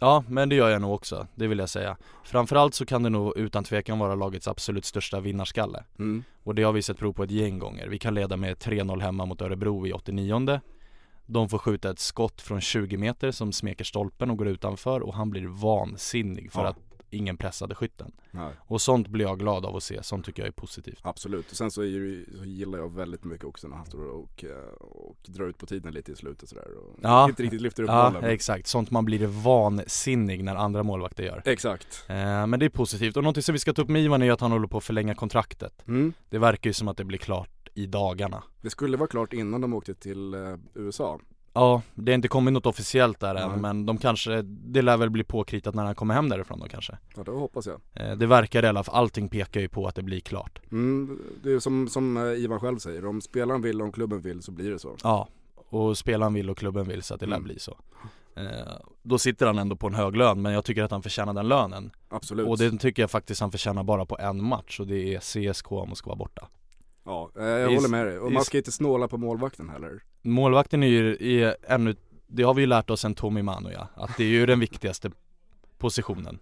Ja men det gör jag nog också, det vill jag säga Framförallt så kan det nog utan tvekan vara lagets absolut största vinnarskalle Mm. Och det har vi sett prov på ett gäng gånger. Vi kan leda med 3-0 hemma mot Örebro i 89 De får skjuta ett skott från 20 meter som smeker stolpen och går utanför och han blir vansinnig för Ja. att ingen pressade skytten. Nej, Och sånt blir jag glad av att se, sånt tycker jag är positivt. absolut. Och sen så, det, så gillar jag väldigt mycket också när han står och, eh, och drar ut på tiden lite i slutet sådär. Och Ja. inte riktigt lyfter upp Ja, bollen. exakt. Sånt man blir vansinnig när andra målvakter gör. Exakt. Eh, men det är positivt. Och någonting som vi ska ta upp med Ivan är att han håller på att förlänga kontraktet. Mm. Det verkar ju som att det blir klart i dagarna. Det skulle vara klart innan de åkte till eh, USA. Ja, det har inte kommit något officiellt där än Nej. men de kanske, det lär väl bli påkritat när han kommer hem därifrån då kanske. Ja, det hoppas jag. Eh, det verkar i alla fall, allting pekar ju på att det blir klart. Mm, det är som, som eh, Ivan själv säger, om spelaren vill och om klubben vill så blir det så. Ja, och spelaren vill och klubben vill så att det lär Mm. bli så. Eh, då sitter han ändå på en hög lön men jag tycker att han förtjänar den lönen. Absolut. Och det tycker jag faktiskt han förtjänar bara på en match och det är CSK Moskva borta. Ja, eh, jag håller med dig. Och man ska inte snåla på målvakten heller. Målvakten är ju är ännu, det har vi ju lärt oss en Tommy Manoja, att det är ju den viktigaste positionen.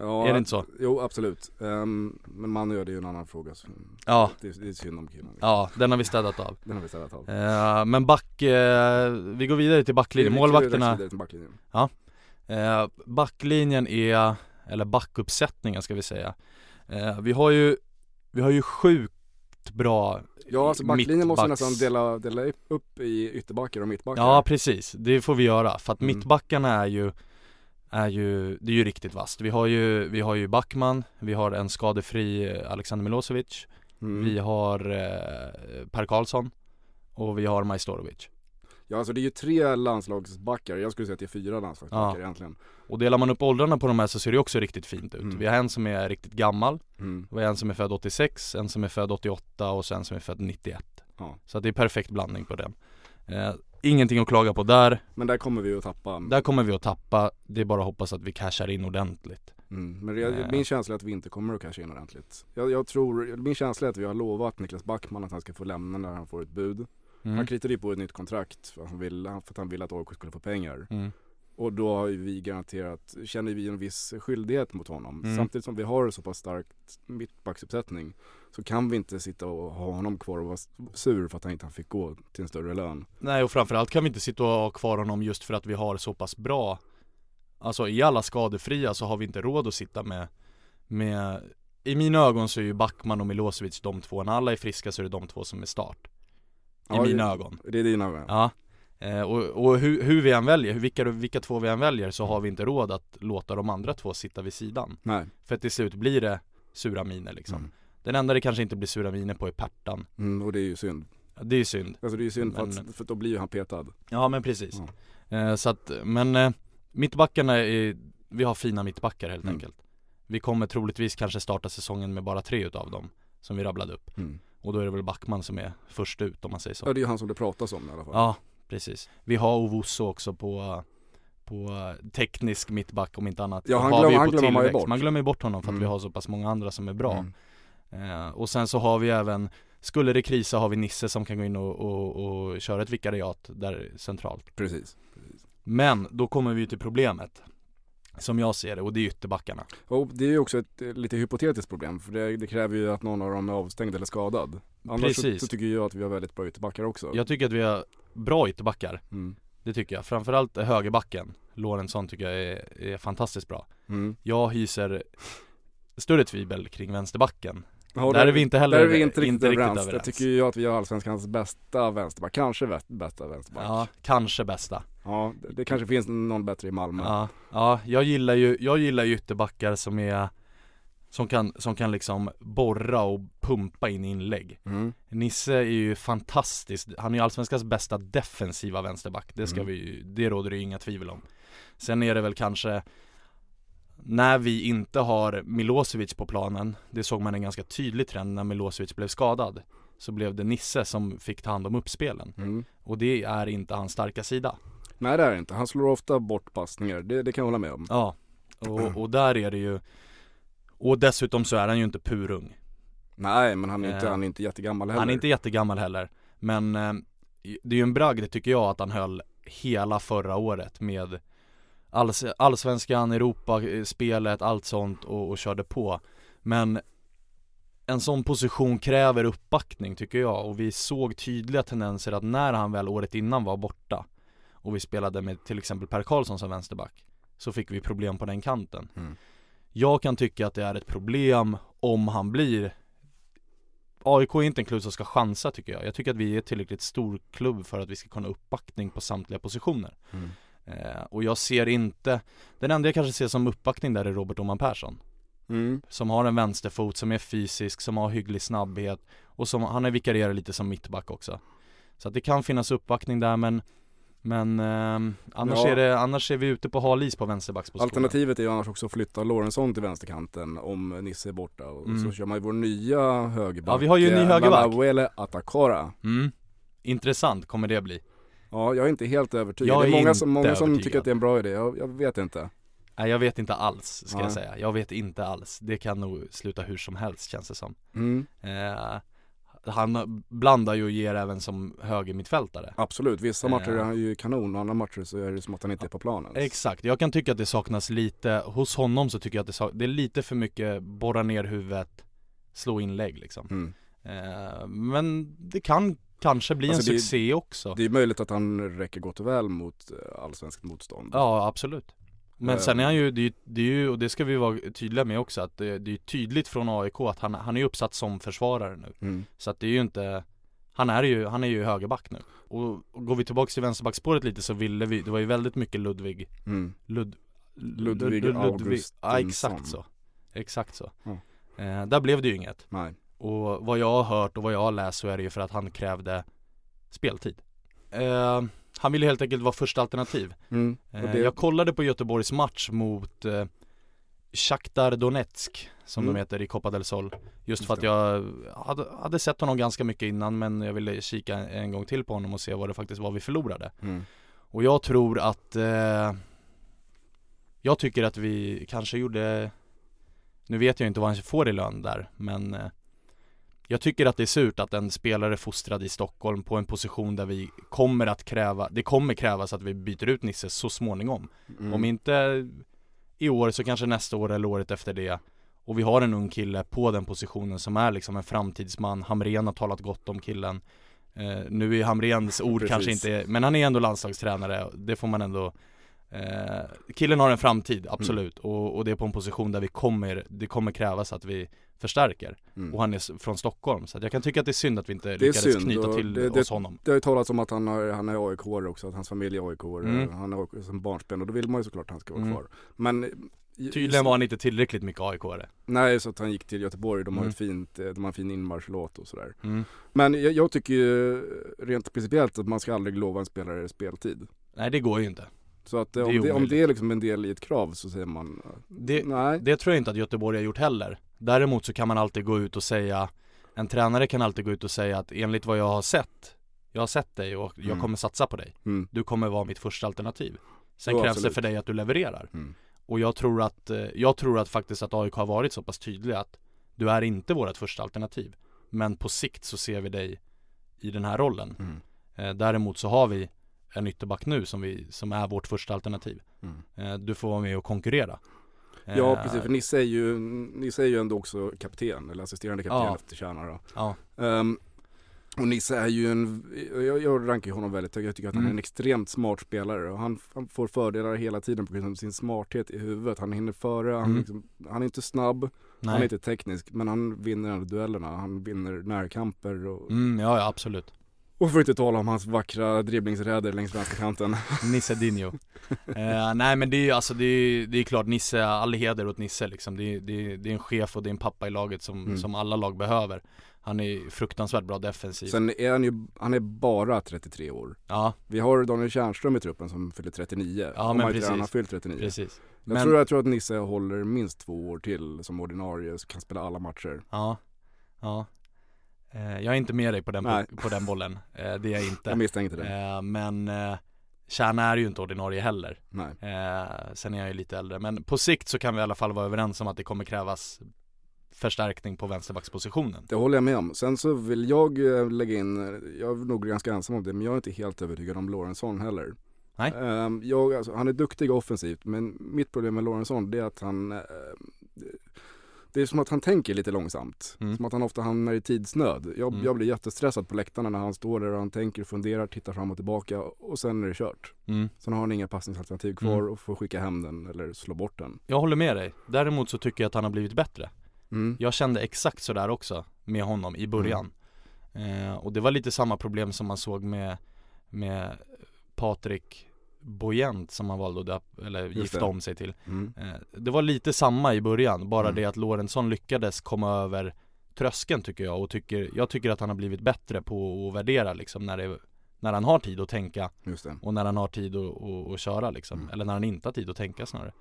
Ja, Är det inte så? Jo, absolut. Ehm, men man gör det ju en annan fråga. Så Ja, det, det är synd om killen. ja den har vi städat av. Den har vi ställt av. Eh, men back, eh, vi går vidare till backlinjen, målvakterna Till backlinjen. Eh, backlinjen är eller backuppsättningen ska vi säga. Vi har ju, vi har ju sjukt bra Ja alltså backlinjen måste nästan dela, dela upp i ytterbackar och mittbackar Ja precis, det får vi göra för att Mm. mittbackarna är ju är ju, det är ju riktigt vasst. Vi har ju, vi har ju Backman, vi har en skadefri eh, Alexander Milosevic, mm. vi har eh, Per Karlsson och vi har Majstorovic. Ja alltså det är ju tre landslagsbackar, jag skulle säga att det är fyra landslagsbackar egentligen Och delar man upp åldrarna på de här så ser det också riktigt fint ut. Mm. Vi har en som är riktigt gammal, mm. vi har en som är född 86, en som är född 88 och sen som är född 91. Ja. Så att det är perfekt blandning på den. Eh, ingenting att klaga på där. Men där kommer vi att tappa Där kommer vi att tappa, det är bara att hoppas att vi cashar in ordentligt. mm. Men det, Eh. min känsla är att vi inte kommer att casha in ordentligt jag, jag tror, min känsla är att vi har lovat Niklas Backman att han ska få lämna när han får ett bud Mm. Han kritade ju på ett nytt kontrakt för att han ville, för att han ville att AIK skulle få pengar Mm. Och då har ju vi garanterat, känner vi en viss skyldighet mot honom. Mm. Samtidigt som vi har så pass starkt mittbacksuppsättning så kan vi inte sitta och ha honom kvar och vara sur för att han inte fick gå till en större lön. Nej och framförallt kan vi inte sitta och ha kvar honom just för att vi har så pass bra Alltså i alla skadefria så har vi inte råd att sitta med Med I mina ögon så är ju Backman och Milosevic de två, när alla är friska så är det de två som är start I Ja, mina det, ögon Det är dina ögon. Ja eh, Och, och hur, hur vi än väljer, vilka, vilka två vi än väljer så har vi inte råd att låta de andra två sitta vid sidan Nej. För att till slut blir det sura miner liksom Mm. Den enda det kanske inte blir sura miner på är Pertan Mm, och det är ju synd. Det är ju synd Alltså det är ju synd för, Men- att, för då blir ju han petad. Ja men precis Ja. eh, Så att, men eh, mittbackarna är, vi har fina mittbackar helt Mm. enkelt Vi kommer troligtvis kanske starta säsongen med bara tre utav dem Som vi rabblade upp Mm. Och då är det väl Backman som är först ut om man säger så Ja det är ju han som det pratas om i alla fall. Ja, precis Vi har Ovuso också på på teknisk mittback om inte annat Ja, han glöm- han glömmer man ju bort. Man glömmer bort honom för att Mm. vi har så pass många andra som är bra Mm. eh, Och sen så har vi även Skulle det krisa har vi Nisse som kan gå in och, och, och köra ett vikariat där centralt Precis. Precis. Men då kommer vi till problemet Som jag ser det och det är ytterbackarna Och det är ju också ett eh, lite hypotetiskt problem för det, det kräver ju att någon av dem är avstängd eller skadad. Annars så, Precis. så tycker jag att vi har väldigt bra ytterbackar också. Jag tycker att vi har bra ytterbackar Mm. Det tycker jag, framförallt högerbacken Lorentzon tycker jag är, är fantastiskt bra Mm. Jag hyser större tvivel kring vänsterbacken Ja, Där är vi inte heller Där är vi inte riktigt, inte riktigt överens. överens. Jag tycker ju att vi har allsvenskans bästa vänsterback, kanske bästa vänsterback. Ja, kanske bästa Ja, det, det kanske finns någon bättre i Malmö. Ja, ja jag gillar ju, jag gillar ju ytterbackar som är som kan, som kan liksom borra och pumpa in inlägg Mm. Nisse är ju fantastisk, han är ju allsvenskans bästa defensiva vänsterback Det ska Mm. vi det råder det ju inga tvivel om Sen är det väl kanske När vi inte har Milosevic på planen Det såg man en ganska tydlig trend när Milosevic blev skadad Så blev det Nisse som fick ta hand om uppspelen. Mm. Och det är inte hans starka sida. Nej det är det inte, han slår ofta bort passningar, det, det kan jag hålla med om. Ja, och, och där är det ju Och dessutom så är han ju inte purung. Nej men han är inte, Eh, han är inte jättegammal heller. Han är inte jättegammal heller. Men eh, det är ju en bragd tycker jag att han höll hela förra året med alls, Allsvenskan, Europaspelet, allt sånt och, och körde på Men en sån position kräver uppbackning tycker jag och vi såg tydliga tendenser att när han väl året innan var borta och vi spelade med till exempel Per Karlsson som vänsterback så fick vi problem på den kanten. Mm. Jag kan tycka att det är ett problem om han blir AIK är inte en klubb som ska chansa tycker jag. Jag tycker att vi är tillräckligt stor klubb för att vi ska kunna uppbackning på samtliga positioner. Mm. Eh, och jag ser inte, den enda jag kanske ser som uppbackning där är Robert Oman Persson. Mm. Som har en vänsterfot, som är fysisk, som har hygglig snabbhet och som, han är vikarierar lite som mittback också. Så att det kan finnas uppbackning där men men ehm, annars, Ja. är det, annars är vi ute på hal is på vänsterbackspositionen Alternativet är ju annars också att flytta Lorentzon till vänsterkanten om Nisse är borta och Mm. så kör man ju vår nya högerback Ja, vi har ju en ny högerback. Malawele Atakora mm. Intressant kommer det bli Ja, jag är inte helt övertygad. Jag det är är många som, många som tycker att det är en bra idé, jag, jag vet inte. Nej jag vet inte alls ska jag Nej. säga, jag vet inte alls Det kan nog sluta hur som helst känns det som Mm. eh, Han blandar ju och ger även som högermittfältare Absolut, vissa matcher Ja. är han ju kanon och andra matcher så är det som att han inte är på planen. Exakt, jag kan tycka att det saknas lite, hos honom så tycker jag att det, sak- det är lite för mycket borra ner huvudet, slå inlägg liksom Mm. eh, Men det kan kanske bli Alltså, en det- succé också Det är möjligt att han räcker gott och väl mot eh, allsvenskt motstånd. Ja absolut Men Eh. sen är han ju, det är det är ju, och det ska vi vara tydliga med också att det, det är tydligt från AIK att han, han är uppsatt som försvarare nu Mm. Så att det är ju inte Han är ju, han är ju högerback nu Och, och går vi tillbaks till vänsterbackspåret lite så ville vi, det var ju väldigt mycket Ludvig Mm. Lud, Ludvig Lud- Augustinsson. Ja exakt så Exakt så Ja. eh, Där blev det ju inget Nej. Och vad jag har hört och vad jag har läst så är det ju för att han krävde speltid eh, Han ville helt enkelt vara första alternativ Mm. Eh, det, Jag kollade på Göteborgs match mot eh, Shakhtar Donetsk som Mm. de heter i Copa del Sol Just för att jag hade, hade sett honom ganska mycket innan men jag ville kika en, en gång till på honom och se vad det faktiskt var vi förlorade mm. Och jag tror att eh, Jag tycker att vi kanske gjorde Nu vet jag inte vad han får i lön där men eh, Jag tycker att det är surt att en spelare fostrad i Stockholm på en position där vi kommer att kräva Det kommer krävas att vi byter ut Nisse så småningom. Mm. Om inte i år så kanske nästa år eller året efter det. Och vi har en ung kille på den positionen som är liksom en framtidsman. Hamren har talat gott om killen. Eh, Nu är Hamrens ord Precis. kanske inte, men han är ändå landslagstränare. Det får man ändå eh, Killen har en framtid, absolut och, och det är på en position där vi kommer, det kommer krävas att vi förstärker Mm. Och han är från Stockholm så jag kan tycka att det är synd att vi inte lyckades synd, knyta till det- det- oss honom Det har ju talats om att han, har, han är aik också, att hans familj är aik Mm. Han är AIK som barnsben och då vill man ju såklart att han ska vara Mm. kvar. Men Tydligen var han inte tillräckligt mycket AIK-are Nej, så att han gick till Göteborg. De har Mm. ett fint, eh, de har en fin inmarschlåt och sådär. mm. Men jag, jag tycker ju rent principiellt att man ska aldrig lova en spelare speltid. Nej det går ju inte Så att om, det, om det är liksom en del i ett krav så säger man eh, Det, nej. Det tror jag inte att Göteborg har gjort heller Däremot så kan man alltid gå ut och säga En tränare kan alltid gå ut och säga att enligt vad jag har sett Jag har sett dig och jag Mm. kommer satsa på dig Mm. Du kommer vara mitt första alternativ Sen Jo, krävs absolut. det för dig att du levererar Mm. Och jag tror att eh, Jag tror att faktiskt att AIK har varit så pass tydliga att Du är inte vårt första alternativ Men på sikt så ser vi dig I den här rollen Mm. eh, Däremot så har vi En ytterback nu som, vi, som är vårt första alternativ Mm. eh, Du får vara med och konkurrera Ja Eh, precis, för Nisse är ju, Nisse är ju ändå också kapten, eller assisterande kapten Ja. efter Tjärna då. Ja, Ehm, och Nisse är ju en, jag, jag rankar honom väldigt högt, jag tycker att han är Mm. en extremt smart spelare och han, han får fördelar hela tiden på grund av sin smarthet i huvudet. Han hinner före, han, Mm. liksom, han är inte snabb, han är nej inte teknisk, men han vinner duellerna, han vinner närkamper och, mm, ja, ja absolut och för att inte tala om hans vackra dribblingsräder längs vänsterkanten. Nisse Dinho eh, Nej men det är ju alltså det är, det är klart Nisse, all heder åt Nisse liksom det är, det, är, det är en chef och det är en pappa i laget som, Mm. som alla lag behöver Han är fruktansvärt bra defensiv Sen är han ju, han är bara 33 år. Ja, Vi har Daniel Tjärnström i truppen som fyller 39, Ja, om men han precis. har fyllt 39. precis Jag, Men, tror, jag tror att Nisse håller minst två år till som ordinarie, så kan spela alla matcher. ja, ja Jag är inte med dig på den, Nej. på, den bollen, eh, det är jag Jag inte misstänkte det. eh, Men eh, Kärna är ju inte ordinarie heller Nej. eh, Sen är jag ju lite äldre men på sikt så kan vi i alla fall vara överens om att det kommer krävas Förstärkning på vänsterbackspositionen Det håller jag med om. Sen så vill jag eh, lägga in, eh, jag är nog ganska ensam om det, men jag är inte helt övertygad om Lorentzon heller. Nej. Ehm, jag, alltså, han är duktig offensivt, men mitt problem med Lorentzon det är att han eh, det är som att han tänker lite långsamt. Mm. Som att han ofta hamnar i tidsnöd. Jag, Mm. jag blir jättestressad på läktarna när han står där och han tänker, funderar, tittar fram och tillbaka och sen är det kört. mm. Sen har han inga passningsalternativ kvar Mm. och får skicka hem den eller slå bort den. Jag håller med dig, däremot så tycker jag att han har blivit bättre Mm. Jag kände exakt sådär också med honom i början eh, Och det var lite samma problem som man såg med, med Patrik Bojent som han valde att döp, eller Just gifta det. om sig till Mm. eh, Det var lite samma i början, bara Mm. det att Lorentzon lyckades komma över tröskeln tycker jag och tycker, jag tycker att han har blivit bättre på att värdera liksom när det när han har tid att tänka och när han har tid att, att, att köra liksom, Mm. eller när han inte har tid att tänka snarare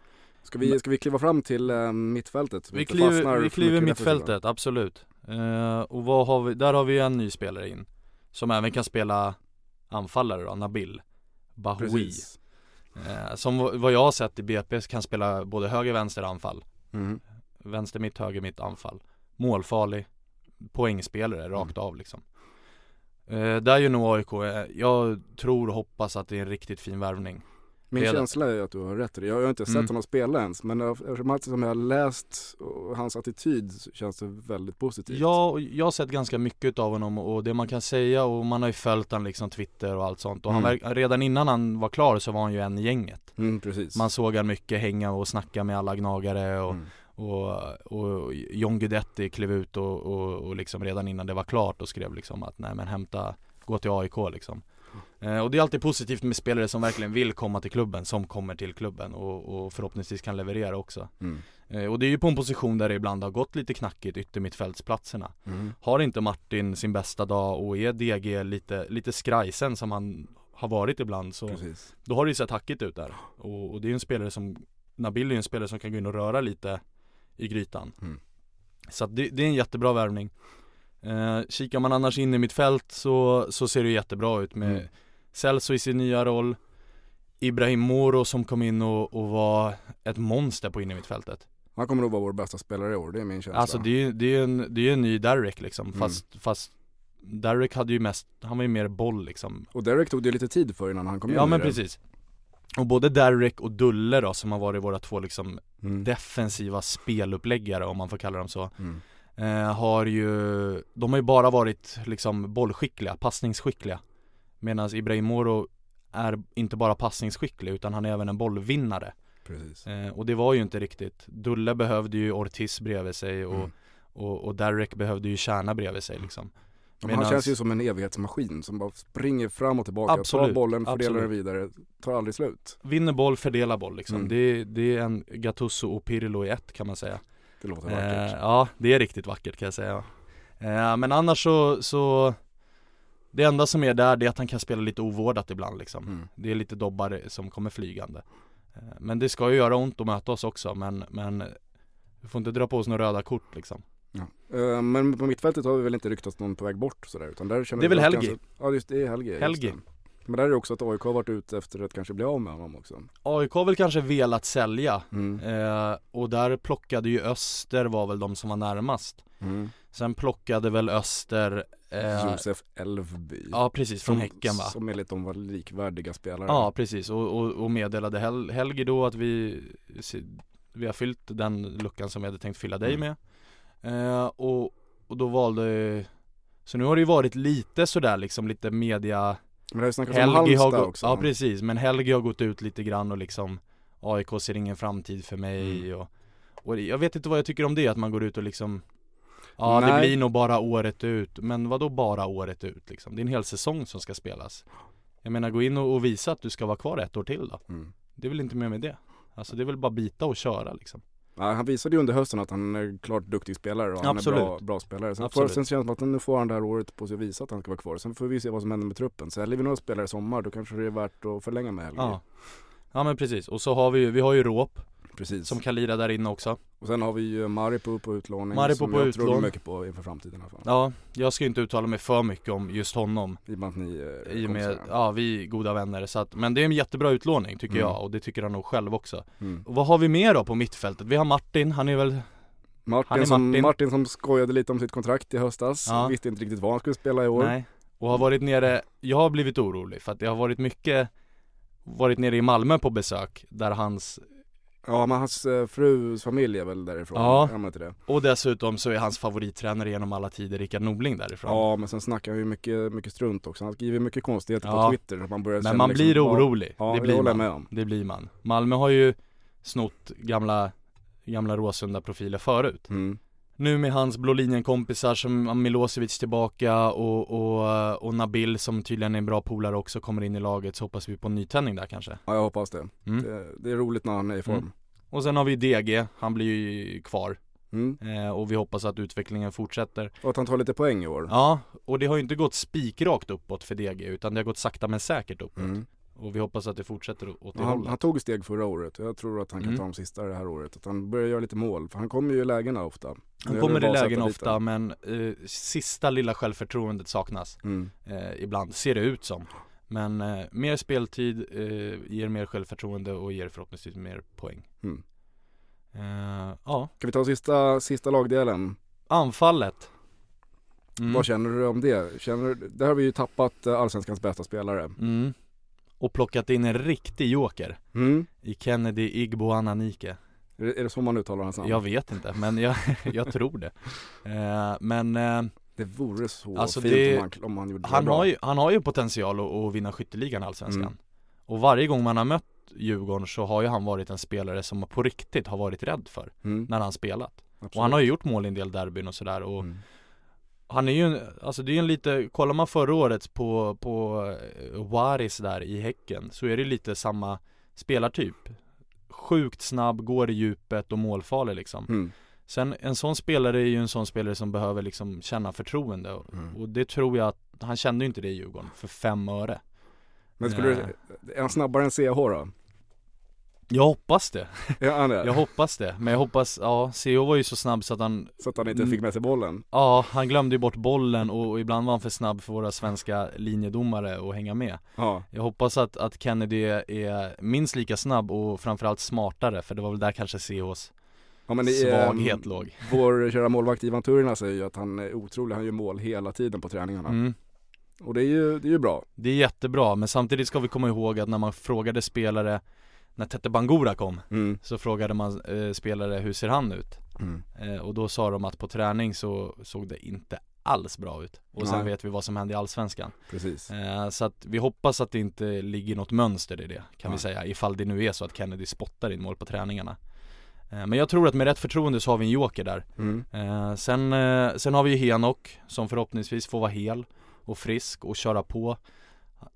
Ska vi, ska vi kliva fram till eh, mittfältet? Vi kliver, vi kliver mittfältet, absolut. Eh, och vad har vi, där har vi en ny spelare in. Som även kan spela anfallare då, Nabil Bahoui. Eh, som vad jag har sett i BP kan spela både höger, vänster, anfall. Mm. Vänster, mitt, höger, mitt, anfall. Målfarlig, poängspelare rakt av liksom. Eh, där är ju nog AIK, eh, jag tror och hoppas att det är en riktigt fin värvning. Min det. känsla är att du har rätt i det. Jag har inte sett Mm. honom spela ens men eftersom allt som jag har läst och hans attityd känns det väldigt positivt. Ja, jag har sett ganska mycket av honom och det man kan säga och man har ju följt han liksom Twitter och allt sånt och han Mm. verk- redan innan han var klar så var han ju en i gänget Mm, precis. Man såg han mycket hänga och snacka med alla gnagare och, Mm. och, och John Guidetti klev ut och, och, och liksom redan innan det var klart och skrev liksom att nej men hämta, gå till AIK liksom Och det är alltid positivt med spelare som verkligen vill komma till klubben, som kommer till klubben och, och förhoppningsvis kan leverera också Mm. eh, Och det är ju på en position där det ibland har gått lite knackigt, yttermittfältsplatserna Mm. Har inte Martin sin bästa dag och är DG lite, lite skrajsen som han har varit ibland så Precis. då har det ju sett hackigt ut där och, och det är ju en spelare som Nabil är ju en spelare som kan gå in och röra lite i grytan Mm. Så att det, det är en jättebra värvning eh, Kikar man annars in i mitt fält så, så ser det jättebra ut med Mm. Celso i sin nya roll Ibrahim Moro som kom in och, och var ett monster på innermittfältet Han kommer nog vara vår bästa spelare i år, det är min känsla. Alltså det är ju det är en, det är en ny Derek liksom Mm. fast, fast Derek hade ju mest, han var ju mer boll liksom Och Derek tog det lite tid för innan han kom in Ja men det. precis Och både Derek och Dulle då som har varit våra två liksom Mm. defensiva speluppläggare om man får kalla dem så Mm. Eh, Har ju, de har ju bara varit liksom bollskickliga, passningsskickliga Medan Ibrahim Moro är inte bara passningsskicklig utan han är även en bollvinnare Precis. eh, Och det var ju inte riktigt Dulle behövde ju Ortiz bredvid sig och, Mm. och, och Derek behövde ju Kärna bredvid sig liksom Men Medans- Han känns ju som en evighetsmaskin som bara springer fram och tillbaka, tar Absolut, bollen, fördelar den absolut. vidare, tar aldrig slut. Vinner boll, fördelar boll liksom. Mm. Det, det är en Gattuso och Pirlo i ett kan man säga Det låter eh, vackert. Ja, det är riktigt vackert kan jag säga eh, Men annars så, så Det enda som är där det är att han kan spela lite ovårdat ibland liksom Mm. Det är lite dobbar som kommer flygande eh, Men det ska ju göra ont att möta oss också men, men Vi får inte dra på oss några röda kort liksom Ja. Eh, Men på mittfältet har vi väl inte ryktats någon på väg bort sådär utan där känner Det är väl Helgi. Ganska, ja just det är Helgi. just Helgi. Men där är det också att AIK har varit ute efter att kanske bli av med honom också. AIK har väl kanske velat sälja Mm. eh, Och där plockade ju Öster var väl de som var närmast Mm. Sen plockade väl Öster eh, Josef Elfby. Ja precis, från som, Häcken va? Som enligt dem var likvärdiga spelare. Ja precis, och, och, och meddelade Hel Helgi då att vi Vi har fyllt den luckan som vi hade tänkt fylla dig Mm. med eh, och, och då valde Så nu har det ju varit lite sådär liksom lite media Men det har ju snackats om Helgi har gått, också. ja precis, men Helgi har gått ut lite grann och liksom AIK ser ingen framtid för mig Mm. och, och jag vet inte vad jag tycker om det, att man går ut och liksom Ja det Nej. blir nog bara året ut, men vad då bara året ut liksom? Det är en hel säsong som ska spelas Jag menar gå in och, och visa att du ska vara kvar ett år till då Mm. Det är väl inte mer med det Alltså det är väl bara bita och köra liksom Ja, han visade ju under hösten att han är klart duktig spelare och han är Absolut. bra, bra spelare. Sen, får, Absolut. sen känns det som att nu får han det här året på sig att visa att han ska vara kvar. Sen får vi se vad som händer med truppen. Säljer vi några spelare i sommar då kanske det är värt att förlänga med Helgi. Ja Ja men precis, och så har vi ju, vi har ju Råp Precis. som kan lira där inne också Och sen har vi ju Maripo på utlåning Maripo som på jag utlån. tror mycket på inför framtiden i alla fall. Ja, jag ska ju inte uttala mig för mycket om just honom I och med att ni är I och med, ja vi är goda vänner så att, men det är en jättebra utlåning tycker Mm. jag och det tycker han nog själv också Mm. och Vad har vi mer då på mittfältet? Vi har Martin, han är väl, Martin, Han är som, Martin. Martin som skojade lite om sitt kontrakt i höstas. Ja. Visste inte riktigt vad han skulle spela i år. nej Och har varit nere, jag har blivit orolig för att det har varit mycket Varit nere i Malmö på besök där hans Ja men hans eh, frus familj är väl därifrån. Ja. Är inte det? Och dessutom så är hans favorittränare genom alla tider Rickard Norling därifrån Ja men sen snackar han ju mycket, mycket strunt också. Han skriver mycket konstigheter Ja. på Twitter. Man börjar Men man liksom, blir orolig, Ja, det blir jag man med om. Det blir man Malmö har ju snott gamla, gamla Råsunda profiler förut Mm. Nu med hans blå linjen-kompisar som Milosevic tillbaka och, och, och Nabil som tydligen är en bra polare också kommer in i laget så hoppas vi på en nytändning där kanske Ja jag hoppas det. mm. det. Det är roligt när han är i form. Mm. Och sen har vi DG, han blir ju kvar Mm. eh, och vi hoppas att utvecklingen fortsätter Och att han tar lite poäng i år. Ja, och det har ju inte gått spikrakt uppåt för DG utan det har gått sakta men säkert uppåt Mm. och vi hoppas att det fortsätter åt det Han, hållet han tog steg förra året jag tror att han kan Mm. ta de sista det här året. Att han börjar göra lite mål, för han kommer ju i lägena ofta. Han kommer i lägen ofta den. men eh, sista lilla självförtroendet saknas Mm. eh, ibland, ser det ut som. Men eh, mer speltid eh, ger mer självförtroende och ger förhoppningsvis mer poäng. Mm. Eh, ja, Ska vi ta sista, sista lagdelen? anfallet. Mm. Vad känner du om det? Känner, där har vi ju tappat eh, allsvenskans bästa spelare. Mm. och plockat in en riktig joker Mm. i Kennedy Igboananike Är, det, är det så man uttalar hans namn? Jag vet inte, men jag, jag tror det eh, Men eh, Det vore så Alltså fint det- om, han, om han gjorde det han, bra. har ju, han har ju potential att, att vinna skytteligan Allsvenskan Mm. Och varje gång man har mött Djurgården så har ju han varit en spelare som på riktigt har varit rädd för mm. när han spelat Absolut. Och han har ju gjort mål i en del derbyn och sådär och mm. Han är ju alltså det är ju en lite, kollar man förra året på, på eh, Waris där i Häcken så är det lite samma spelartyp Sjukt snabb, går i djupet och målfarlig liksom Mm. Sen en sån spelare är ju en sån spelare som behöver liksom känna förtroende och, Mm. och det tror jag att han kände ju inte det i Djurgården för fem öre Men skulle Eh. du, är han snabbare än CH då? Jag hoppas det, Ja han är jag hoppas det. Men jag hoppas, ja CO var ju så snabb så att han Så att han inte Mm. fick med sig bollen? Ja, han glömde ju bort bollen och, och ibland var han för snabb för våra svenska linjedomare att hänga med. Ja, Jag hoppas att, att Kennedy är, minst lika snabb och framförallt smartare för det var väl där kanske CHs ja men det är, svaghet ehm, låg. Vår kära målvakt Ivan Turina säger ju att han är otrolig, han gör mål hela tiden på träningarna. Mm. Och det är ju, det är ju bra. Det är jättebra men samtidigt ska vi komma ihåg att när man frågade spelare När Tete Bangura kom mm. så frågade man eh, spelare hur ser han ut? Mm. Eh, och då sa de att på träning så såg det inte alls bra ut Och sen Nej. vet vi vad som hände i Allsvenskan Precis eh, Så att vi hoppas att det inte ligger något mönster i det kan vi Nej. säga Ifall det nu är så att Kennedy spottar in mål på träningarna eh, Men jag tror att med rätt förtroende så har vi en joker där mm. Eh, sen, eh, sen har vi ju Henok som förhoppningsvis får vara hel och frisk och köra på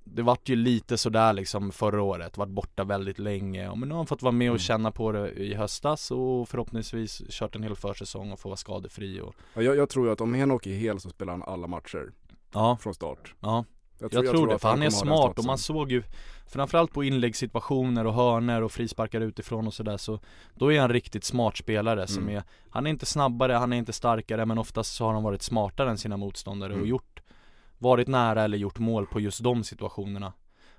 Det vart ju lite sådär liksom förra året, vart borta väldigt länge men nu har han fått vara med och Mm. känna på det i höstas och förhoppningsvis kört en hel försäsong och få vara skadefri och ja, jag, jag tror att om Henok är hel så spelar han alla matcher Ja, från start ja jag tror, det att för han är smart och man såg ju Framförallt på inläggssituationer och hörner och frisparkar utifrån och sådär så Då är han riktigt smart spelare som Mm. är Han är inte snabbare, han är inte starkare men oftast så har han varit smartare än sina motståndare och Mm. gjort Varit nära eller gjort mål på just de situationerna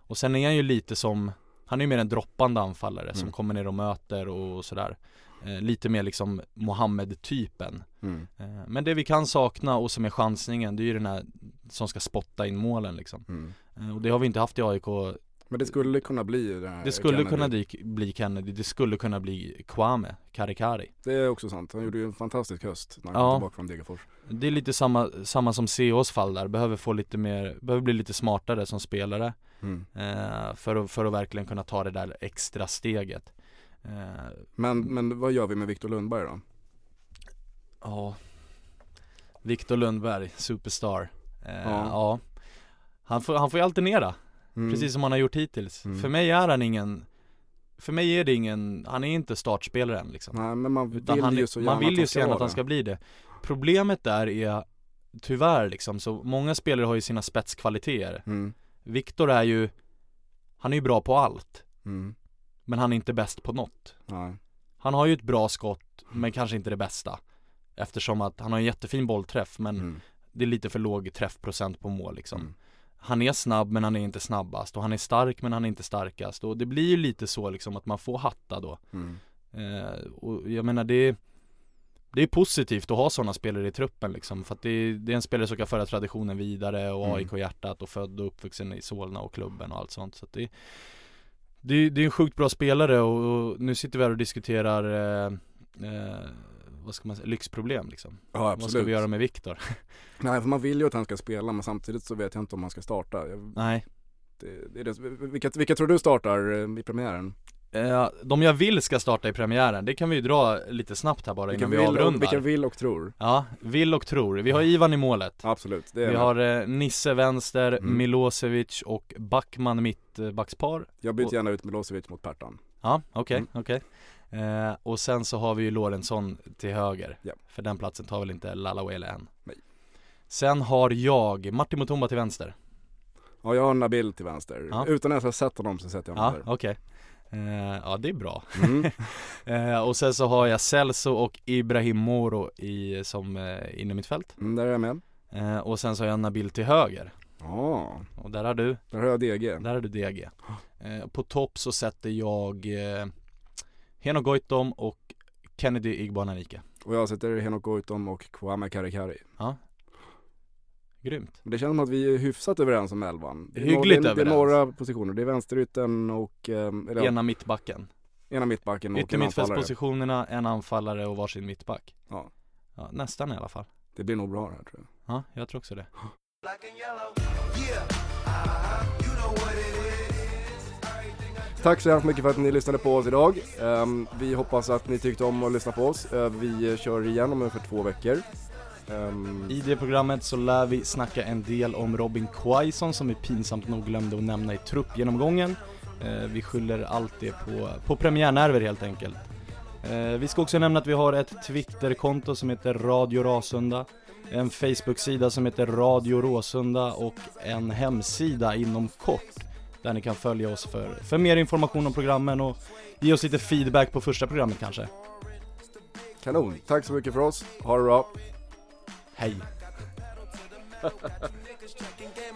Och sen är han ju lite som Han är ju mer en droppande anfallare som Mm. kommer ner och möter och sådär eh, Lite mer liksom Mohammed-typen mm. eh, Men det vi kan sakna och som är chansningen det är ju den här Som ska spotta in målen liksom Mm. Eh, Och det har vi inte haft i AIK Men det skulle kunna bli det här Det skulle Kennedy. kunna bli, bli Kennedy, det skulle kunna bli Kwame, Karikari Det är också sant, han gjorde ju en fantastisk höst när han Ja. kom tillbaka från Degerfors Det är lite samma, samma som CHs fall där, behöver få lite mer, behöver bli lite smartare som spelare mm. eh, för, att, för att verkligen kunna ta det där extra steget eh, men, men vad gör vi med Viktor Lundberg då? Ja Viktor Lundberg, superstar eh, Ja. ja. Han får, han får ju alternera, Mm. precis som han har gjort hittills Mm. För mig är han ingen För mig är det ingen, han är inte startspelare än liksom Nej men man Utan vill han, ju så gärna man vill att ju så gärna att han ska bli det Problemet där är Tyvärr liksom, så många spelare har ju sina spetskvaliteter mm. Viktor är ju Han är ju bra på allt Mm. Men han är inte bäst på något Nej. Han har ju ett bra skott Men kanske inte det bästa Eftersom att han har en jättefin bollträff men Mm. det är lite för låg träffprocent på mål liksom Mm. Han är snabb men han är inte snabbast och han är stark men han är inte starkast och det blir ju lite så liksom att man får hatta då Mm. Eh, och jag menar det Det är positivt att ha sådana spelare i truppen liksom för att det är, det är en spelare som kan föra traditionen vidare och Mm. AIK-hjärtat och född och uppvuxen i Solna och klubben och allt sånt så att det Det, är- det är en sjukt bra spelare och, och nu sitter vi här och diskuterar eh, eh, Vad ska man säga, lyxproblem liksom Ja Vad ska absolut. vi göra med Viktor? Nej för man vill ju att han ska spela men samtidigt så vet jag inte om han ska starta. Jag, Nej det, det vilka, vilka tror du startar eh, i premiären? eh, De jag vill ska starta i premiären, det kan vi ju dra lite snabbt här bara Vilka innan vi och, avrundar vilka vill och tror? Ja, vill och tror. Vi har Ivan i målet Absolut, Vi det. har eh, Nisse vänster, Mm. Milosevic och Backman mittbackspar Jag byter och- gärna ut Milosevic mot Pertan. Ja, okej, Mm. okej eh, Och sen så har vi ju Lorentzon till höger Ja. För den platsen tar väl inte Lalawele än Nej. Sen har jag Martin Mutumba till vänster Ja jag har Nabil till vänster. Ja. Utan att jag har sett honom så sätter jag honom Ja, okej eh, Ja, det är bra där. Mm. eh, Och sen så har jag Celso och Ibrahim Moro i, som eh, inne mittfält Mm, där är jag med. eh, Och sen så har jag Nabil till höger Ja, Och där har du där har jag DG. Där är du DG eh, På topp så sätter jag eh, Henok Goitom och Kennedy Igbananike Och jag sätter Henok Goitom och Kwame Karikari. Ja Grymt. Men det känns som att vi är hyfsat överens om elvan. Det är Hyggligt det, är- Det är överens. några positioner, det är vänsterytten och, eh, eller, Ena mittbacken. ena mittbacken och en anfallare. En anfallare och varsin mittback. Ja, Ja, nästan i alla fall. det blir nog bra det här tror jag. Ja, jag tror också det. Tack så hemskt mycket för att ni lyssnade på oss idag. Um, vi hoppas att ni tyckte om att lyssna på oss. Uh, vi kör igen om ungefär två veckor. Um... I det programmet så lär vi snacka en del om Robin Quaison som vi pinsamt nog glömde att nämna i truppgenomgången. Uh, vi skyller allt det på, på premiärnerver helt enkelt. Uh, vi ska också nämna att vi har ett Twitterkonto som heter Radio Rasunda, en Facebook-sida som heter Radio Råsunda och en hemsida inom kort där ni kan följa oss för, för mer information om programmen och ge oss lite feedback på första programmet kanske. kanon. Tack så mycket för oss. Ha det bra. Hej!